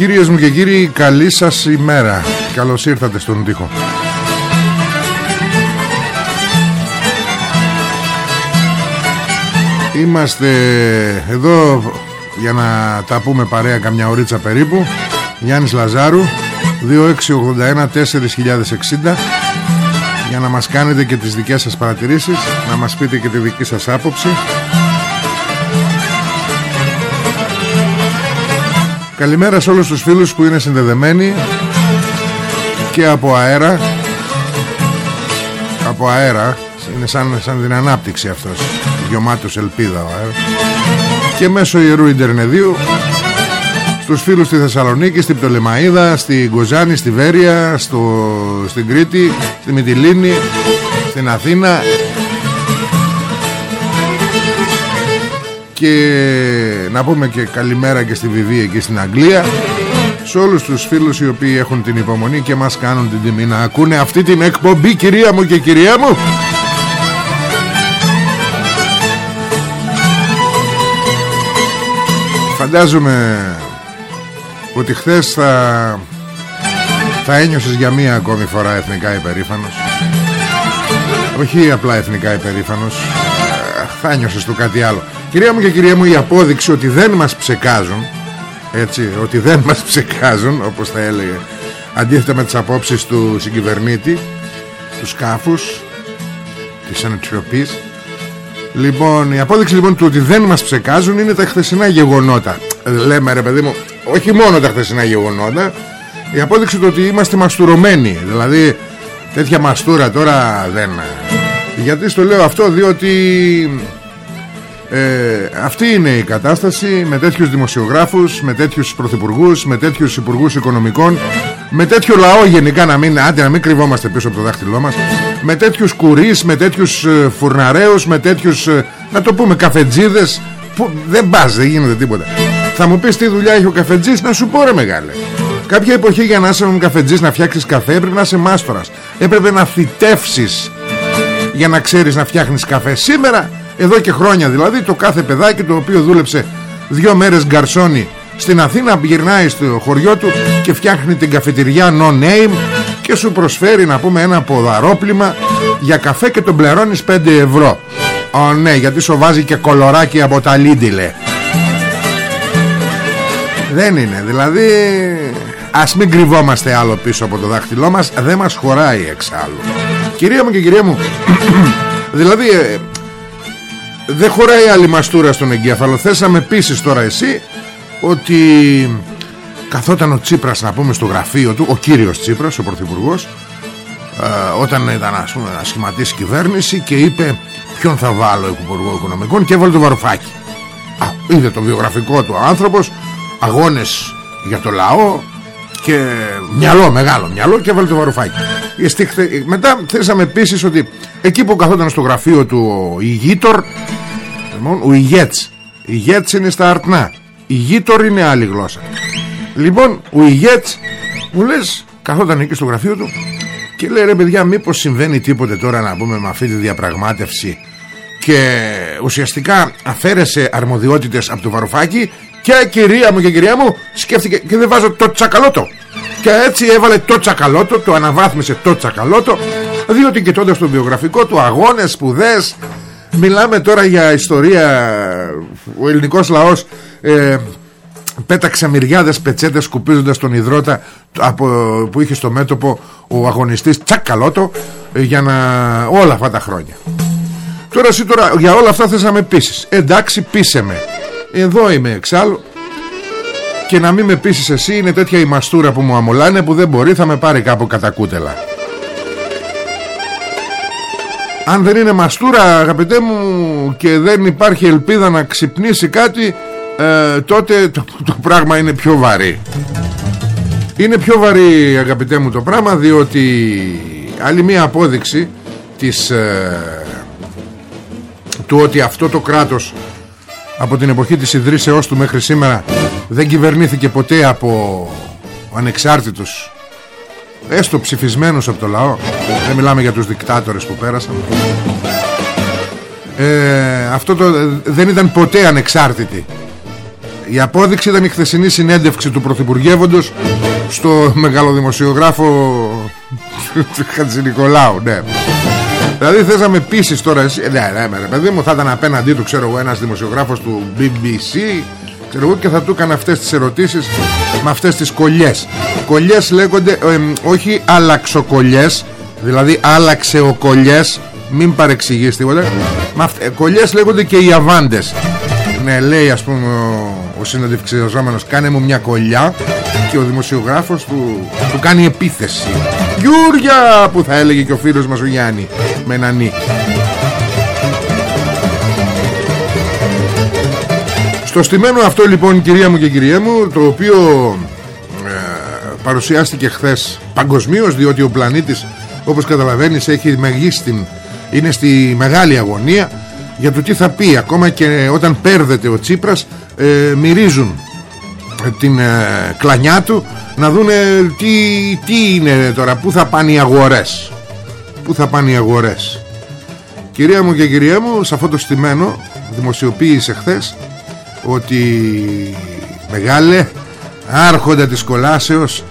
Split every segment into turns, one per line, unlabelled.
Κυρίες μου και κύριοι, καλή σας ημέρα. Καλώς ήρθατε στον τοίχο. Είμαστε εδώ για να τα πούμε παρέα καμιά ωρίτσα περίπου. Γιάννης Λαζάρου, 2681-4060 για να μας κάνετε και τις δικές σας παρατηρήσεις, να μας πείτε και τη δική σας άποψη. Καλημέρα σε όλους τους φίλους που είναι συνδεδεμένοι και από αέρα. Από αέρα. Είναι σαν, σαν την ανάπτυξη αυτός. Γεμάτος ελπίδα ο αέρα και μέσω ιερού Ιντερνεδίου στους φίλους στη Θεσσαλονίκη, στην Πτολεμαίδα, στην Κοζάνη, στη Βέρεια, στο, στην Κρήτη, στη Μυτιλίνη, στην Αθήνα και να πούμε και καλημέρα και στη Βιβία και στην Αγγλία. Σε όλους τους φίλους οι οποίοι έχουν την υπομονή και μας κάνουν την τιμή να ακούνε αυτή την εκπομπή κυρία μου και κυρία μου. Φαντάζομαι ότι χθες θα, θα ένιωσες για μία ακόμη φορά εθνικά υπερήφανος. Όχι απλά εθνικά υπερήφανος θα ένιωσες το κάτι άλλο. Κυρία μου και κυρία μου η απόδειξη ότι δεν μας ψεκάζουν έτσι, ότι δεν μας ψεκάζουν όπως θα έλεγε αντίθετα με τις απόψεις του συγκυβερνήτη τους σκάφους της ανατροπής. Λοιπόν η απόδειξη λοιπόν του ότι δεν μας ψεκάζουν είναι τα χθεσινά γεγονότα. Λέμε ρε παιδί μου όχι μόνο τα χθεσινά γεγονότα η απόδειξη του ότι είμαστε μαστουρωμένοι. Δηλαδή τέτοια μαστούρα τώρα δεν γιατί στο λέω αυτό διότι ε, αυτή είναι η κατάσταση με τέτοιους δημοσιογράφους, με τέτοιους πρωθυπουργούς, με τέτοιους υπουργούς οικονομικών, με τέτοιο λαό γενικά να μην, άντε, να μην κρυβόμαστε πίσω από το δάχτυλό μας, με τέτοιους κουρίς, με τέτοιους ε, φουρναρέους, με τέτοιους, ε, να το πούμε, καφετζίδες, που δεν πας, δεν γίνεται τίποτα. Θα μου πεις τι δουλειά έχει ο καφετζής, να σου πω ρε μεγάλε. Κάποια εποχή για να είσαι un καφετζής να φτιάξεις καφέ έπρεπε να είσαι μάστορας. Έπρεπε να φυτεύσεις για να ξέρεις να φτιάχνεις καφέ. Σήμερα εδώ και χρόνια δηλαδή το κάθε παιδάκι το οποίο δούλεψε δύο μέρες γκαρσόνι στην Αθήνα γυρνάει στο χωριό του και φτιάχνει την καφετηριά no name και σου προσφέρει να πούμε ένα ποδαρόπλημα για καφέ και τον πληρώνεις 5 ευρώ. Ω ναι γιατί σου βάζει και κολοράκι από τα Λίντιλε. Δεν είναι δηλαδή Ας μην κρυβόμαστε άλλο πίσω από το δάχτυλό μας Δεν μας χωράει εξάλλου Κυρία μου και κυρία μου Δηλαδή ε, δεν χωράει άλλη μαστούρα στον εγκέφαλο. Θέσαμε επίσης τώρα εσύ Ότι καθόταν ο Τσίπρας να πούμε στο γραφείο του Ο κύριος Τσίπρας, ο πρωθυπουργός ε, Όταν ήταν ας πούμε να σχηματίσει κυβέρνηση Και είπε ποιον θα βάλω υπουργό οικονομικών Και έβαλε το βαρουφάκι. Α, Είδε το βιογραφικό του άνθρωπος Αγώνες για το λαό και μυαλό, μεγάλο μυαλό και έβαλε το βαρουφάκι. Μετά θέσαμε επίσης ότι εκεί που καθόταν στο γραφείο του ο Ιγίτορ, λοιπόν, ο Ιγέτς, Ιγέτς είναι στα αρτνά, Ιγίτορ είναι άλλη γλώσσα. Λοιπόν, ο Ιγέτς μου λες καθόταν εκεί στο γραφείο του και λέει ρε παιδιά μήπως συμβαίνει τίποτε τώρα να πούμε με αυτή τη διαπραγμάτευση και ουσιαστικά αφαίρεσε αρμοδιότητες από το Βαρουφάκι και κυρία μου και κυρία μου σκέφτηκε και δεν βάζω το τσακαλώτο. Και έτσι έβαλε το τσακαλώτο το αναβάθμισε το τσακαλώτο διότι κοιτώντας το βιογραφικό του αγώνες, σπουδές μιλάμε τώρα για ιστορία ο ελληνικός λαός ε, πέταξε μυριάδες πετσέτες σκουπίζοντας τον υδρότα από, που είχε στο μέτωπο ο αγωνιστής τσακαλώτο ε, για να όλα αυτά τα χρόνια. Τώρα εσύ τώρα για όλα αυτά θες να με πείσεις εντάξει πείσε με εδώ είμαι εξάλλου. Και να μην με πείσεις εσύ είναι τέτοια η μαστούρα που μου αμολάνε που δεν μπορεί θα με πάρει κάπου κατά κούτελα. Αν δεν είναι μαστούρα αγαπητέ μου και δεν υπάρχει ελπίδα να ξυπνήσει κάτι ε, τότε το, το πράγμα είναι πιο βαρύ. Είναι πιο βαρύ αγαπητέ μου το πράγμα διότι άλλη μία απόδειξη της, ε, του ότι αυτό το κράτος από την εποχή της ιδρύσεώς του μέχρι σήμερα δεν κυβερνήθηκε ποτέ από ανεξάρτητους έστω ψηφισμένους από το λαό. Δεν μιλάμε για τους δικτάτορες που πέρασαν. Ε, αυτό το, δεν ήταν ποτέ ανεξάρτητοι. Η απόδειξη ήταν η χθεσινή συνέντευξη του Πρωθυπουργεύοντος στο μεγαλοδημοσιογράφο Χατζη Νικολάου ναι. Δηλαδή θες να με πείσεις τώρα εσύ; Ναι ναι ρε παιδί μου θα ήταν απέναντί του ξέρω εγώ ένας δημοσιογράφος του BBC Ξέρω εγώ και θα του έκανε αυτές τις ερωτήσεις Με αυτές τις κολλιές. Κολλιές λέγονται ε, όχι αλλαξοκολλιές Δηλαδή άλλαξε ο κολλιές Μην παρεξηγείς τίποτα. Ε, Κολλιές λέγονται και οι αβάντες. Ναι λέει ας πούμε ο συναντευξιζόμενος κάνε μου μια κολλιά και ο δημοσιογράφος του, του κάνει επίθεση. Γιούρια που θα έλεγε και ο φίλος μας ο Γιάννη με ένα νι. Στο στημένο αυτό λοιπόν κυρία μου και κυρία μου το οποίο ε, παρουσιάστηκε χθες παγκοσμίως διότι ο πλανήτης όπως καταλαβαίνεις έχει μεγίστην είναι στη μεγάλη αγωνία για το τι θα πει. Ακόμα και όταν πέρδεται ο Τσίπρας ε, μυρίζουν την ε, κλανιά του να δούνε τι, τι είναι τώρα πού θα πάνε οι αγορές πού θα πάνε οι αγορές. Κυρία μου και κυρία μου σε αυτό το στημένο δημοσιοποίησε χθες ότι μεγάλε άρχοντα της κολάσεως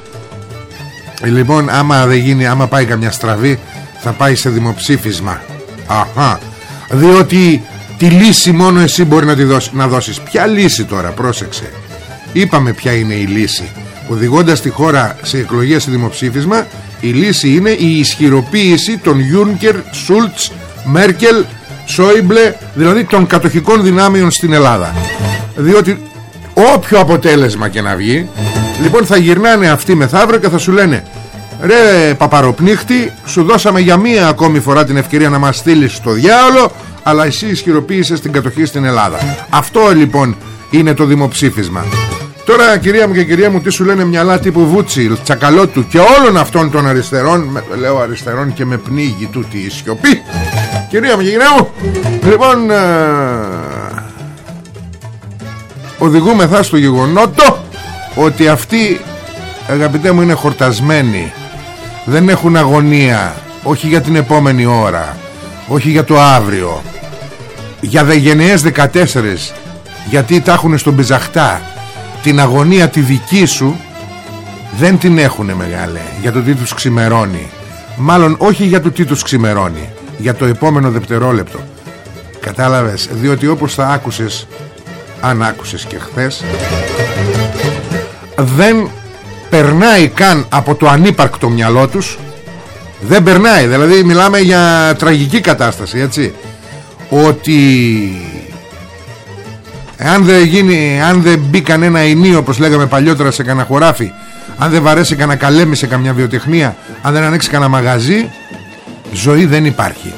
λοιπόν άμα δεν γίνει άμα πάει καμιά στραβή θα πάει σε δημοψήφισμα. Αχα. Διότι τη λύση μόνο εσύ μπορεί να, τη δώσει, να δώσεις. Ποια λύση τώρα πρόσεξε. Είπαμε ποια είναι η λύση οδηγώντας τη χώρα σε εκλογές σε δημοψήφισμα η λύση είναι η ισχυροποίηση των Γιούνκερ, Σούλτς, Μέρκελ, Σόιμπλε δηλαδή των κατοχικών δυνάμεων στην Ελλάδα. Διότι όποιο αποτέλεσμα και να βγει λοιπόν θα γυρνάνε αυτοί μεθαύριο και θα σου λένε ρε παπαροπνίχτη σου δώσαμε για μία ακόμη φορά την ευκαιρία να μας στείλεις στο διάολο αλλά εσύ ισχυροποίησες την κατοχή στην Ελλάδα αυτό λοιπόν είναι το δημοψήφισμα Τώρα κυρία μου και κυρία μου τι σου λένε μυαλά τύπου Βούτσι, Τσακαλώτου και όλων αυτών των αριστερών με, Λέω αριστερών και με πνίγει τούτη η σιωπή. Κυρία μου και κυρία μου Λοιπόν ε, Οδηγούμεθα στο γεγονότο Ότι αυτοί αγαπητέ μου είναι χορτασμένοι. Δεν έχουν αγωνία Όχι για την επόμενη ώρα Όχι για το αύριο. Για δεγενειές 14 Γιατί τα έχουν στον Πιζαχτά την αγωνία τη δική σου δεν την έχουνε μεγάλε για το τι τους ξημερώνει. Μάλλον όχι για το τι τους ξημερώνει για το επόμενο δευτερόλεπτο. Κατάλαβες διότι όπως θα άκουσες αν άκουσες και χθες δεν περνάει καν από το ανύπαρκτο μυαλό τους. Δεν περνάει δηλαδή μιλάμε για τραγική κατάσταση έτσι. Ότι αν δεν γίνει, αν δεν μπει κανένα ενίο όπως λέγαμε παλιότερα σε κανένα χωράφι, αν δεν βαρέσει κανένα καλέμι σε καμιά βιοτεχνία, αν δεν ανοίξει κανένα μαγαζί, ζωή δεν υπάρχει.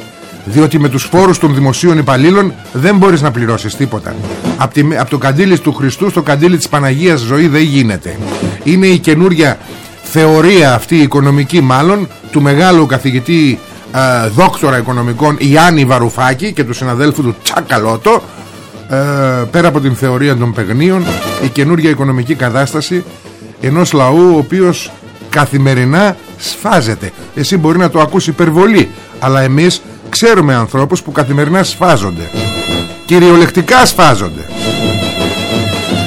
Διότι με τους φόρους των δημοσίων υπαλλήλων δεν μπορείς να πληρώσεις τίποτα. Από, από το καντήλι του Χριστού στο καντήλι της Παναγίας ζωή δεν γίνεται. Είναι η καινούρια θεωρία αυτή η οικονομική μάλλον του μεγάλου καθηγητή ε, δόκτορα οικονομικών Ιάννη Βαρουφάκη και του συναδέλφου του Τσακαλώτο ε, πέρα από την θεωρία των παιγνίων η καινούργια οικονομική κατάσταση ενός λαού ο οποίος καθημερινά σφάζεται. Εσύ μπορεί να το ακούσει υπερβολή αλλά εμείς ξέρουμε ανθρώπους που καθημερινά σφάζονται. Κυριολεκτικά σφάζονται.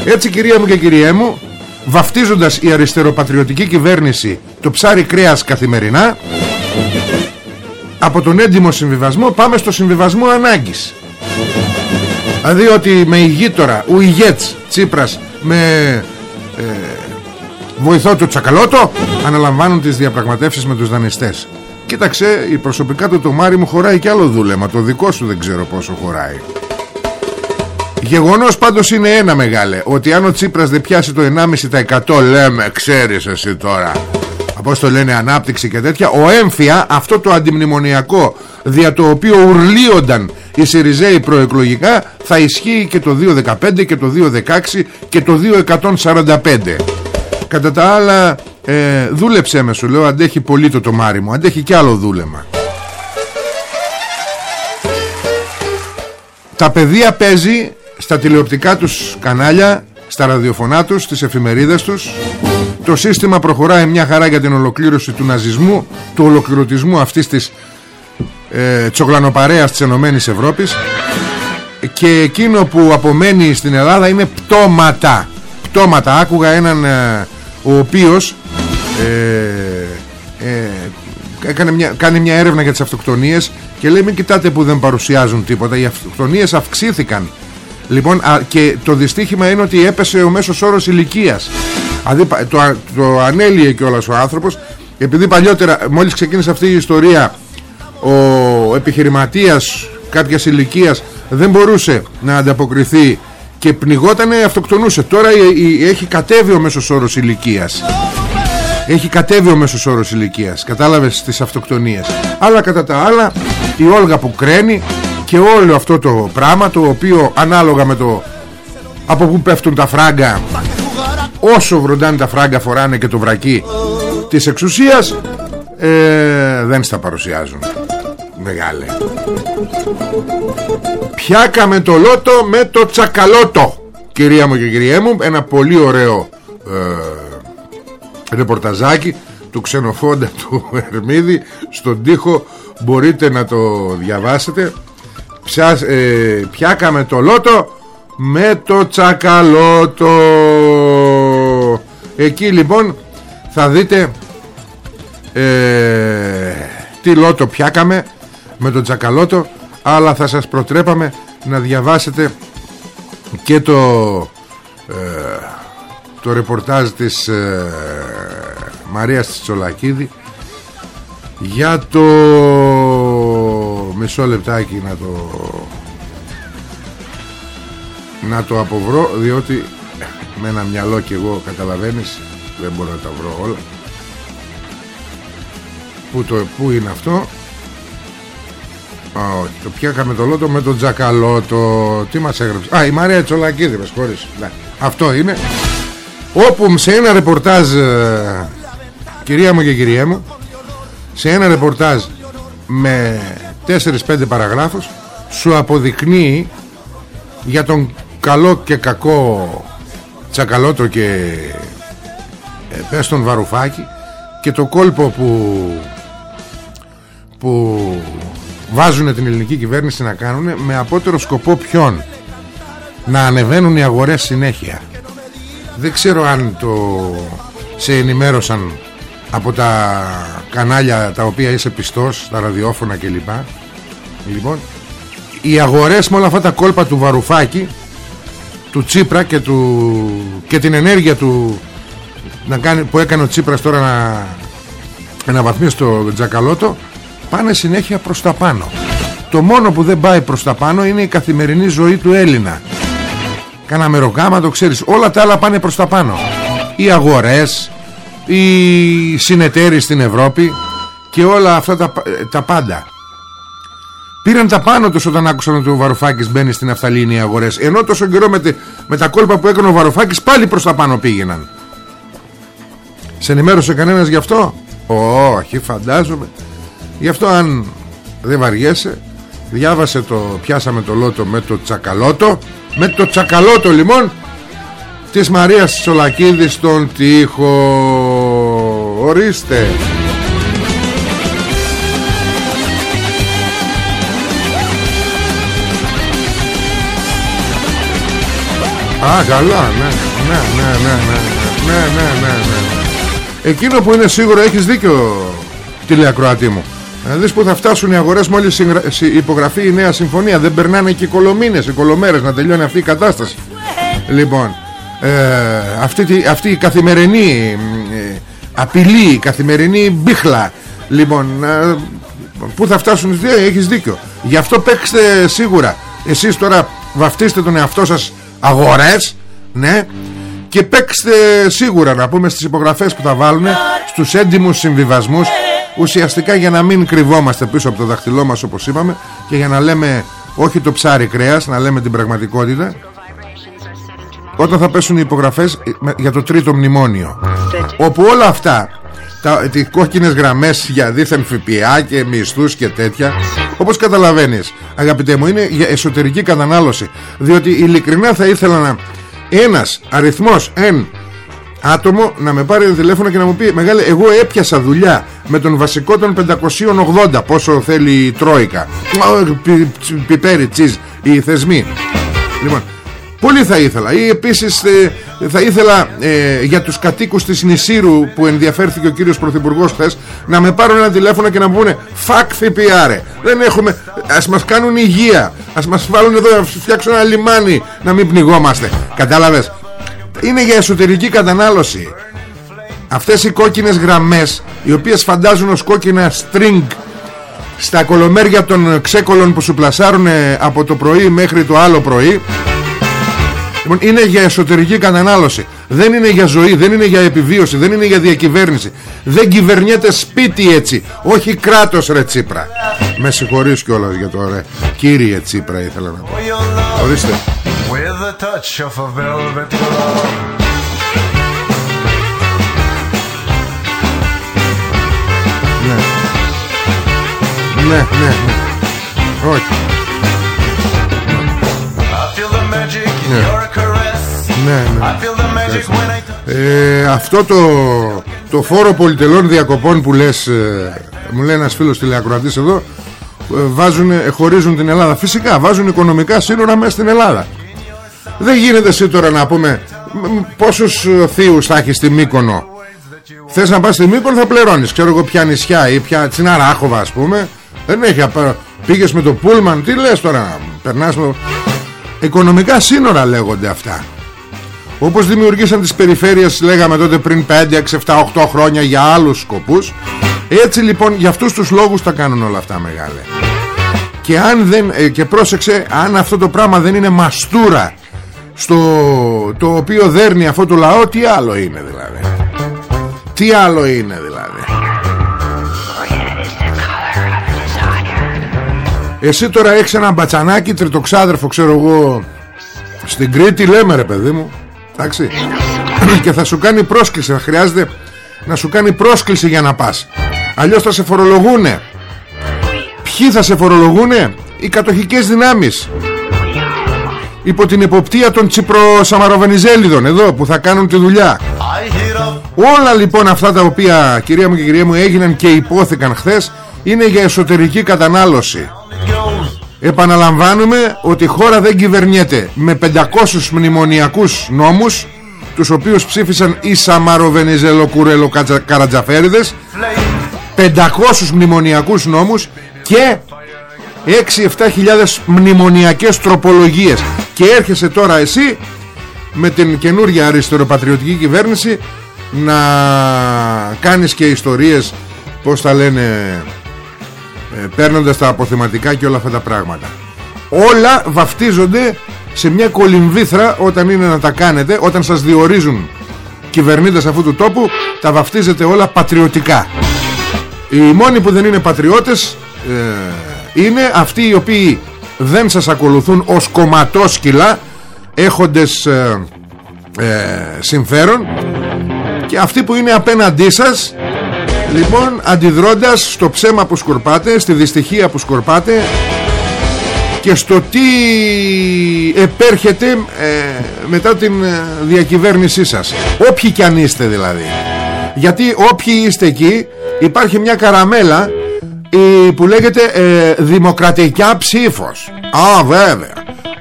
Έτσι κυρία μου και κυριέ μου βαφτίζοντας η αριστεροπατριωτική κυβέρνηση το ψάρι κρέας καθημερινά από τον έντιμο συμβιβασμό πάμε στο συμβιβασμό ανάγκης δηλαδή ότι με ηγήτορα ο ηγέτς Τσίπρας με ε, βοηθό του Τσακαλώτο αναλαμβάνουν τις διαπραγματεύσεις με τους δανειστές. Κοίταξε η προσωπικά του το Μάρι μου χωράει και άλλο δούλεμα το δικό σου δεν ξέρω πόσο χωράει. Γεγονός πάντως είναι ένα μεγάλε Ότι αν ο Τσίπρας δεν πιάσει το 1,5% Λέμε ξέρεις εσύ τώρα Από το λένε ανάπτυξη και τέτοια Ο έμφυα αυτό το αντιμνημονιακό Δια το οποίο ουρλίονταν Οι Σιριζέοι προεκλογικά Θα ισχύει και το 2015 και το 2016 Και το 2145 Κατά τα άλλα ε, Δούλεψέ με σου λέω Αντέχει πολύ το τομάρι μου Αντέχει κι άλλο δούλεμα Τα παιδεία παίζει στα τηλεοπτικά τους κανάλια, στα ραδιοφωνά τους, στις εφημερίδες τους. Το σύστημα προχωράει μια χαρά για την ολοκλήρωση του ναζισμού, του ολοκληρωτισμού αυτής της ε, τσογλανοπαρέας της Ενωμένης Ευρώπης και εκείνο που απομένει στην Ελλάδα είναι πτώματα. Πτώματα. Άκουγα έναν ε, ο οποίος ε, ε, έκανε μια, κάνει μια έρευνα για τις αυτοκτονίες και λέει μην κοιτάτε που δεν παρουσιάζουν τίποτα. Οι αυτοκτονίες αυξήθηκαν Λοιπόν, και το δυστύχημα είναι ότι έπεσε ο μέσος όρος ηλικίας. Δηλαδή το, το ανέλυε κιόλας ο άνθρωπος επειδή παλιότερα μόλις ξεκίνησε αυτή η ιστορία ο επιχειρηματίας κάποιας ηλικίας δεν μπορούσε να ανταποκριθεί και πνιγότανε αυτοκτονούσε. Τώρα έχει κατέβει ο μέσος όρος ηλικίας. Έχει κατέβει ο μέσος όρος ηλικίας κατάλαβες τις αυτοκτονίες. Αλλά κατά τα άλλα η Όλγα που κραίνει και όλο αυτό το πράγμα το οποίο ανάλογα με το από που πέφτουν τα φράγκα όσο βροντάνε τα φράγκα φοράνε και το βρακί της εξουσίας ε, δεν στα παρουσιάζουν. Μεγάλε. Πιάκαμε το λότο με το τσακαλώτο κυρία μου και κυρία μου. Ένα πολύ ωραίο ε, ρεπορταζάκι του ξενοφόντα του Ερμίδη. Στον τοίχο μπορείτε να το διαβάσετε. Ψιάς, ε, πιάκαμε το λότο με το τσακαλώτο εκεί λοιπόν θα δείτε ε, τι λότο πιάκαμε με το τσακαλώτο αλλά θα σας προτρέπαμε να διαβάσετε και το ε, το ρεπορτάζ της ε, Μαρίας Τσολακίδη για το μισό λεπτάκι να το να το αποβρω διότι με ένα μυαλό και εγώ καταλαβαίνεις δεν μπορώ να τα βρω όλα. Πού, το, πού είναι αυτό; Α, όχι, το πιάκαμε το λότο με τον Τζακαλώτο. Τι μας έγραψε; Α, η Μαρία Τσολακίδη, με συγχωρείς ναι. Αυτό είναι. Όπου σε ένα ρεπορτάζ ε, Κυρία μου και κυρία μου Σε ένα ρεπορτάζ Με 4-5 παραγράφους σου αποδεικνύει για τον καλό και κακό τσακαλώτο και ε, πες τον βαρουφάκι και το κόλπο που που βάζουν την ελληνική κυβέρνηση να κάνουν με απότερο σκοπό ποιον; Να ανεβαίνουν οι αγορές συνέχεια. Δεν ξέρω αν το σε ενημέρωσαν από τα κανάλια τα οποία είσαι πιστός τα ραδιόφωνα κλπ. Λοιπόν οι αγορές με όλα αυτά τα κόλπα του Βαρουφάκη του Τσίπρα και, του, και την ενέργεια του να κάνει, που έκανε ο Τσίπρας τώρα να αναβαθμίσει το Τζακαλώτο πάνε συνέχεια προς τα πάνω. Το μόνο που δεν πάει προς τα πάνω είναι η καθημερινή ζωή του Έλληνα. Κάνα μεροκάμα το ξέρεις όλα τα άλλα πάνε προς τα πάνω. Οι αγορές οι συνεταίροι στην Ευρώπη και όλα αυτά τα, τα πάντα Πήραν τα πάνω τους όταν άκουσαν ότι ο Βαρουφάκης μπαίνει στην Αφθαλήνη αγορές. Ενώ τόσο καιρό με, με τα κόλπα που έκανε ο Βαρουφάκης πάλι προς τα πάνω πήγαιναν. Σε ενημέρωσε κανένας γι' αυτό; Όχι φαντάζομαι. Γι' αυτό αν δεν βαριέσαι Διάβασε το Πιάσαμε το λότο με το τσακαλώτο Με το τσακαλώτο λοιπόν Της Μαρίας Σολακίδης στον τοίχο. Ορίστε Α, καλά, ναι, ναι, ναι, ναι, ναι, ναι, ναι, ναι, ναι. Εκείνο που είναι σίγουρο έχεις δίκιο τηλεακροατή μου. Να δεις που θα φτάσουν οι αγορές μόλις υπογραφεί η νέα συμφωνία. Δεν περνάνε και οι κολομήνες, οι κολομέρες να τελειώνει αυτή η κατάσταση. Λοιπόν, ε, αυτή, αυτή η καθημερινή ε, απειλή, η καθημερινή μπίχλα. Λοιπόν, ε, πού θα φτάσουν, έχεις δίκιο. Γι' αυτό παίξτε σίγουρα. Εσείς τώρα βαφτίστε τον εαυτό σας αγορές, ναι, και παίξτε σίγουρα να πούμε στις υπογραφές που θα βάλουν στους έντιμους συμβιβασμούς ουσιαστικά για να μην κρυβόμαστε πίσω από το δαχτυλό μας όπως είπαμε και για να λέμε όχι το ψάρι κρέας να λέμε την πραγματικότητα. Όταν θα πέσουν οι υπογραφές για το τρίτο μνημόνιο όπου όλα αυτά τα, τις κόκκινες γραμμές για δίθεν ΦΠΑ και μισθούς και τέτοια. Όπως καταλαβαίνεις αγαπητέ μου είναι για εσωτερική κατανάλωση. Διότι ειλικρινά θα ήθελα να ένας αριθμός εν άτομο να με πάρει τηλέφωνο και να μου πει Μεγάλε εγώ έπιασα δουλειά με τον βασικό των 580 πόσο θέλει η Τρόικα; Πιπέρι τσίζ οι θεσμοί λοιπόν Πολύ θα ήθελα. Ή επίσης ε, θα ήθελα ε, για τους κατοίκους της Νησίρου που ενδιαφέρθηκε ο κύριος Πρωθυπουργός χθες να με πάρουν ένα τηλέφωνο και να μου πούνε φακ ΦΠΑ δεν έχουμε ας μας κάνουν υγεία ας μας βάλουν εδώ να φτιάξουν ένα λιμάνι να μην πνιγόμαστε. Κατάλαβες; Είναι για εσωτερική κατανάλωση. Αυτές οι κόκκινες γραμμές οι οποίες φαντάζουν ως κόκκινα string στα κολομέρια των ξέκολων που σου πλασάρουν από το πρωί μέχρι το άλλο πρωί Λοιπόν, είναι για εσωτερική κατανάλωση. Δεν είναι για ζωή, δεν είναι για επιβίωση, δεν είναι για διακυβέρνηση. Δεν κυβερνιέται σπίτι έτσι. Όχι κράτος ρε Τσίπρα. Με συγχωρείς κιόλας για το ρε. Κύριε Τσίπρα ήθελα να πω. Ορίστε. Ναι. Ναι, ναι, ναι. Όχι. Ναι, ναι. Ε, αυτό το, το φόρο πολυτελών διακοπών που λες ε, μου λέει ένας φίλος τηλεακροατής εδώ ε, βάζουν, χωρίζουν την Ελλάδα. Φυσικά βάζουν οικονομικά σύνορα μέσα στην Ελλάδα. Δεν γίνεται εσύ τώρα να πούμε πόσους θείους θα έχεις στη Μύκονο. Θες να πας στη Μύκονο θα πληρώνεις. Ξέρω εγώ ποια νησιά ή ποια τσιναράχοβα ας πούμε. Δεν έχει πήγες με το πούλμαν τι λες τώρα περνάς με... οικονομικά σύνορα λέγονται αυτά. Όπως δημιουργήσαν τις περιφέρειες λέγαμε τότε πριν 5, 6, 7, 8 χρόνια για άλλους σκοπούς έτσι λοιπόν για αυτούς τους λόγους τα κάνουν όλα αυτά μεγάλε. Και, αν δεν, ε, και πρόσεξε αν αυτό το πράγμα δεν είναι μαστούρα στο το οποίο δέρνει αυτό το λαό τι άλλο είναι δηλαδή. Τι άλλο είναι δηλαδή Εσύ τώρα έχεις ένα μπατσανάκι τριτοξάδερφο ξέρω εγώ Στην Κρήτη λέμε ρε παιδί μου Εντάξει. Και θα σου κάνει πρόσκληση Θα χρειάζεται να σου κάνει πρόσκληση για να πας. Αλλιώς θα σε φορολογούνε. Ποιοι θα σε φορολογούνε; Οι κατοχικές δυνάμεις. Υπό την εποπτεία των Τσιπροσαμαροβενιζέλιδων Εδώ που θα κάνουν τη δουλειά. Όλα λοιπόν αυτά τα οποία Κυρία μου και κυρία μου έγιναν και υπόθηκαν χθες Είναι για εσωτερική κατανάλωση Επαναλαμβάνουμε ότι η χώρα δεν κυβερνιέται με 500 μνημονιακούς νόμους τους οποίους ψήφισαν οι Σαμαροβενιζέλο Κουρέλο Καρατζαφέριδες 500 μνημονιακούς νόμους και 6-7 χιλιάδες μνημονιακές τροπολογίες. Και έρχεσαι τώρα εσύ με την καινούργια αριστεροπατριωτική κυβέρνηση να κάνεις και ιστορίες πως τα λένε ε, παίρνοντας τα αποθεματικά και όλα αυτά τα πράγματα. Όλα βαφτίζονται σε μια κολυμβήθρα όταν είναι να τα κάνετε όταν σας διορίζουν κυβερνήτες αυτού του τόπου τα βαφτίζετε όλα πατριωτικά. Οι μόνοι που δεν είναι πατριώτες ε, είναι αυτοί οι οποίοι δεν σας ακολουθούν ως κομματόσκυλα έχοντες ε, ε, συμφέρον. Και αυτοί που είναι απέναντί σας Λοιπόν αντιδρώντας στο ψέμα που σκορπάτε Στη δυστυχία που σκορπάτε Και στο τι επέρχεται ε, Μετά την ε, διακυβέρνησή σας. Όποιοι κι αν είστε δηλαδή. Γιατί όποιοι είστε εκεί Υπάρχει μια καραμέλα Που λέγεται ε, Δημοκρατικά ψήφος. Α βέβαια.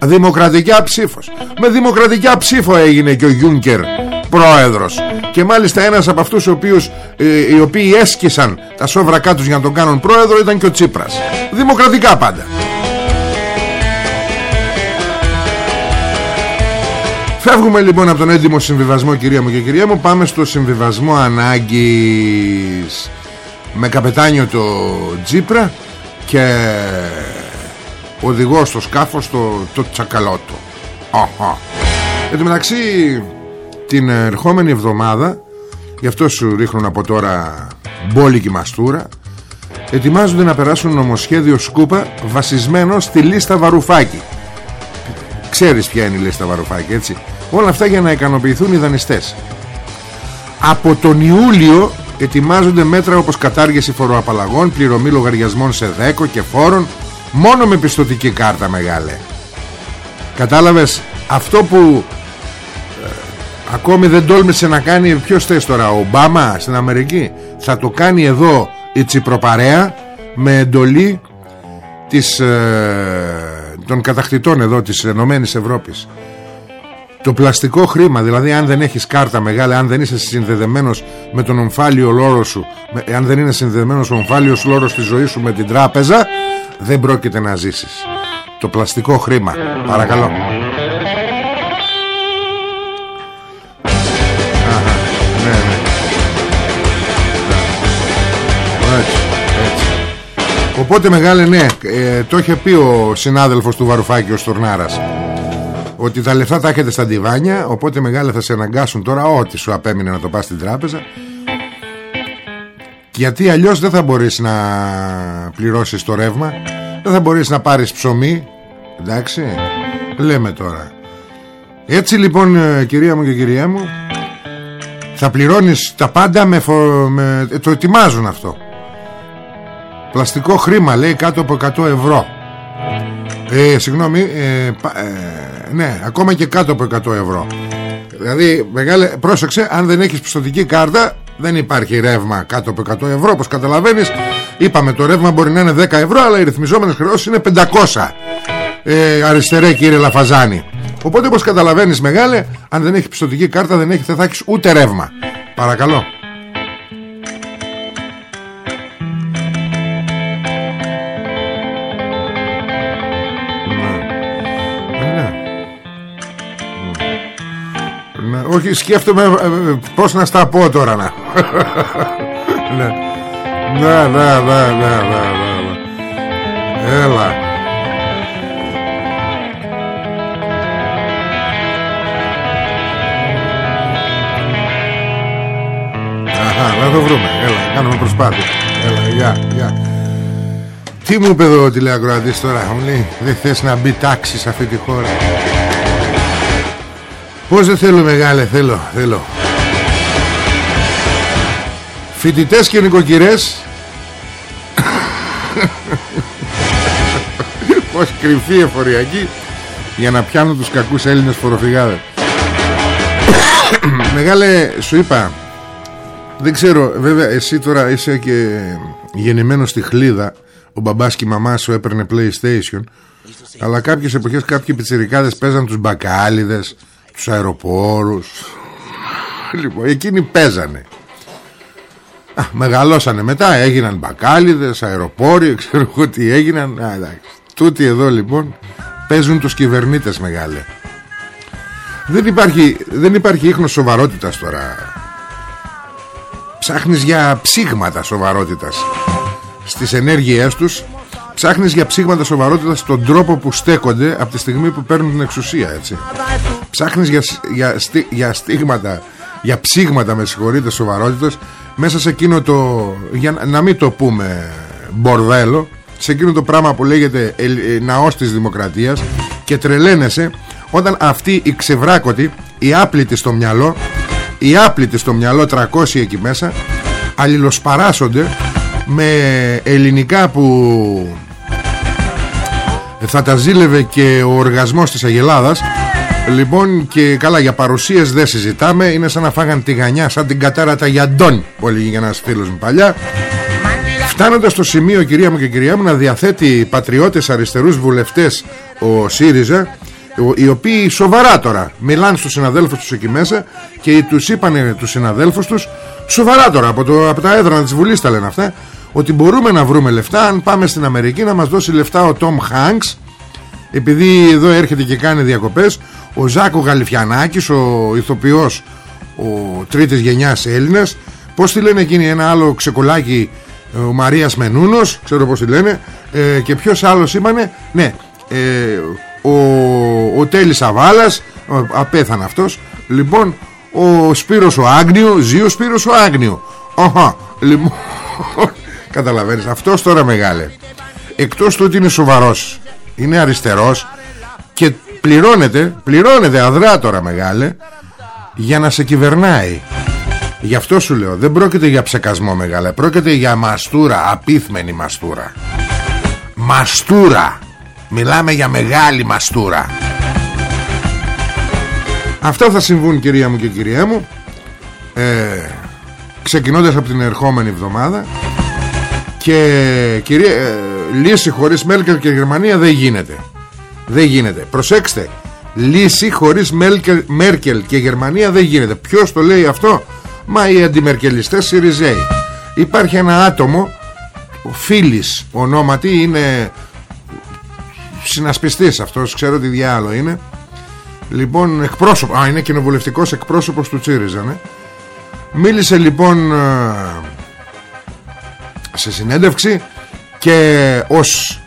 Δημοκρατικά ψήφος. Με δημοκρατικά ψήφο έγινε και ο Γιούνκερ πρόεδρος Και μάλιστα ένας από αυτούς οι, οποίους, ε, οι οποίοι έσκησαν τα σόβρακά τους για να τον κάνουν πρόεδρο Ήταν και ο Τσίπρας. Δημοκρατικά πάντα. Φεύγουμε λοιπόν από τον έντιμο συμβιβασμό κυρία μου και κυρία μου. Πάμε στο συμβιβασμό ανάγκης. Με καπετάνιο το Τζίπρα Και οδηγό στο σκάφος το, το τσακαλώτο. Αχα. Εν τω μεταξύ την ερχόμενη εβδομάδα Γι' αυτό σου ρίχνουν από τώρα μπόλικη μαστούρα Ετοιμάζονται να περάσουν νομοσχέδιο σκούπα Βασισμένο στη λίστα Βαρουφάκη. Ξέρεις ποια είναι η λίστα Βαρουφάκη έτσι. Όλα αυτά για να ικανοποιηθούν οι δανειστές. Από τον Ιούλιο ετοιμάζονται μέτρα όπως κατάργηση φοροαπαλλαγών Πληρωμή λογαριασμών σε δέκο και φόρων Μόνο με πιστοτική κάρτα μεγάλε. Κατάλαβες Αυτό που ε, Ακόμη δεν τόλμησε να κάνει Ποιος θες τώρα Ο Ομπάμα στην Αμερική; Θα το κάνει εδώ η Τσιπροπαρέα Με εντολή της, ε, Των κατακτητών εδώ Της Ενωμένης Ευρώπης το πλαστικό χρήμα, δηλαδή αν δεν έχεις κάρτα μεγάλη, αν δεν είσαι συνδεδεμένος με τον ομφάλιο λόρος σου, αν δεν είναι συνδεδεμένος ο ομφάλιος λόρος στη ζωή σου με την τράπεζα, δεν πρόκειται να ζήσεις. Το πλαστικό χρήμα, παρακαλώ. Οπότε μεγάλε ναι, ε, το είχε πει ο συνάδελφος του Βαρουφάκη ο Στορνάρας ότι τα λεφτά τα έχετε στα ντιβάνια οπότε μεγάλα θα σε αναγκάσουν τώρα ό,τι σου απέμεινε να το πας στην τράπεζα. Γιατί αλλιώς δεν θα μπορείς να πληρώσεις το ρεύμα δεν θα μπορείς να πάρεις ψωμί εντάξει λέμε τώρα. Έτσι λοιπόν ε, κυρία μου και κυρία μου θα πληρώνεις τα πάντα με, με... το ετοιμάζουν αυτό πλαστικό χρήμα λέει κάτω από 100 ευρώ ε, συγγνώμη ε, ε, ναι, ακόμα και κάτω από 100 ευρώ. Δηλαδή, μεγάλε, πρόσεξε, αν δεν έχεις πιστοτική κάρτα, δεν υπάρχει ρεύμα κάτω από 100 ευρώ. Όπως καταλαβαίνεις, είπαμε το ρεύμα μπορεί να είναι 10 ευρώ, αλλά οι ρυθμιζόμενες χρεώσεις είναι 500. Ε, αριστερέ κύριε Λαφαζάνη. Οπότε όπως καταλαβαίνεις μεγάλε, αν δεν έχεις πιστοτική κάρτα δεν, έχεις, δεν θα έχεις ούτε ρεύμα. Παρακαλώ. Όχι σκέφτομαι ε, ε, Πώς να στα πω τώρα να Ναι Ναι ναι ναι ναι ναι Έλα Αχα, να το βρούμε. Έλα, κάνουμε προσπάθεια. Έλα, γεια, γεια. Τι μου είπε εδώ ο τηλεακροατής τώρα, μου λέει, δεν θες να μπει τάξη σε αυτή τη χώρα; Πώς δεν θέλω μεγάλε θέλω θέλω. Φοιτητές και νοικοκυρές. Πώς κρυφή εφοριακή Για να πιάνουν τους κακούς Έλληνες φοροφυγάδες. Μεγάλε σου είπα Δεν ξέρω βέβαια εσύ τώρα είσαι και γεννημένος στη Χλίδα. Ο μπαμπάς και η μαμά σου έπαιρνε PlayStation. Αλλά κάποιες εποχές κάποιοι πιτσιρικάδες παίζαν τους μπακάλιδες τους αεροπόρους λοιπόν εκείνοι παίζανε. Α, μεγαλώσανε μετά έγιναν μπακάλιδες αεροπόροι ξέρω εγώ τι έγιναν. Α, εντάξει. τούτοι εδώ λοιπόν παίζουν τους κυβερνήτες μεγάλε. Δεν υπάρχει, δεν υπάρχει ίχνος σοβαρότητας τώρα. Ψάχνεις για ψήγματα σοβαρότητας στις ενέργειές τους. Ψάχνεις για ψήγματα σοβαρότητας στον τρόπο που στέκονται από τη στιγμή που παίρνουν την εξουσία έτσι ψάχνεις για, για, για στίγματα για ψήγματα με συγχωρείτε σοβαρότητας μέσα σε εκείνο το για να μην το πούμε μπορδέλο σε εκείνο το πράγμα που λέγεται ε, ε, ναός της δημοκρατίας και τρελαίνεσαι όταν αυτοί οι ξεβράκωτοι οι άπλητοι στο μυαλό οι άπλητοι στο μυαλό 300 εκεί μέσα αλληλοσπαράσσονται με ελληνικά που θα τα ζήλευε και ο οργασμός της Αγελάδας Λοιπόν και καλά για παρουσίες δεν συζητάμε. Είναι σαν να φάγαν τη γανιά σαν την κατάρα τα γιαντών Που έλεγε ένας φίλος μου παλιά. Φτάνοντας στο σημείο κυρία μου και κυρία μου Να διαθέτει πατριώτες αριστερούς βουλευτές Ο ΣΥΡΙΖΑ οι οποίοι σοβαρά τώρα μιλάνε στους συναδέλφους τους εκεί μέσα και τους είπανε τους συναδέλφους τους σοβαρά τώρα από, το, από τα έδρανα της Βουλής τα λένε αυτά ότι μπορούμε να βρούμε λεφτά αν πάμε στην Αμερική να μας δώσει λεφτά ο Τόμ Χάνξ επειδή εδώ έρχεται και κάνει διακοπές ο Ζάκο Γαλιφιανάκης ο ηθοποιός ο τρίτης γενιάς Έλληνας. Πως τη λένε εκείνη ένα άλλο ξεκολάκι ο Μαρίας Μενούνος ξέρω πως τη λένε. Ε, και ποιος άλλος είπανε ναι ε, ο, ο Τέλης Αβάλας απέθανε αυτός. Λοιπόν ο Σπύρος ο Άγνιο ζει ο Σπύρος ο Άγνιο. Αχα, λοιπόν καταλαβαίνεις αυτός τώρα μεγάλε. Εκτός του ότι είναι σοβαρός είναι αριστερός και πληρώνεται πληρώνεται αδρά τώρα μεγάλε για να σε κυβερνάει. Γι' αυτό σου λέω δεν πρόκειται για ψεκασμό μεγάλε πρόκειται για μαστούρα απίθμενη μαστούρα. Μαστούρα! Μιλάμε για μεγάλη μαστούρα. Αυτά θα συμβούν κυρία μου και κυρία μου. Ε, Ξεκινώντας από την ερχόμενη εβδομάδα. Και κυρία ε, Λύση χωρίς Μέρκελ και Γερμανία δεν γίνεται Δεν γίνεται. Προσέξτε Λύση χωρίς Μέρκελ και Γερμανία δεν γίνεται. Ποιος το λέει αυτό; Μα οι αντιμερκελιστές Σιριζέοι Υπάρχει ένα άτομο Ο Φίλης ονόματι είναι συνασπιστής αυτός ξέρω τι διάλογο είναι. Λοιπόν εκπρόσωπο α είναι κοινοβουλευτικός εκπρόσωπος του Τσίριζα ναι. μίλησε λοιπόν ε, σε συνέντευξη και ως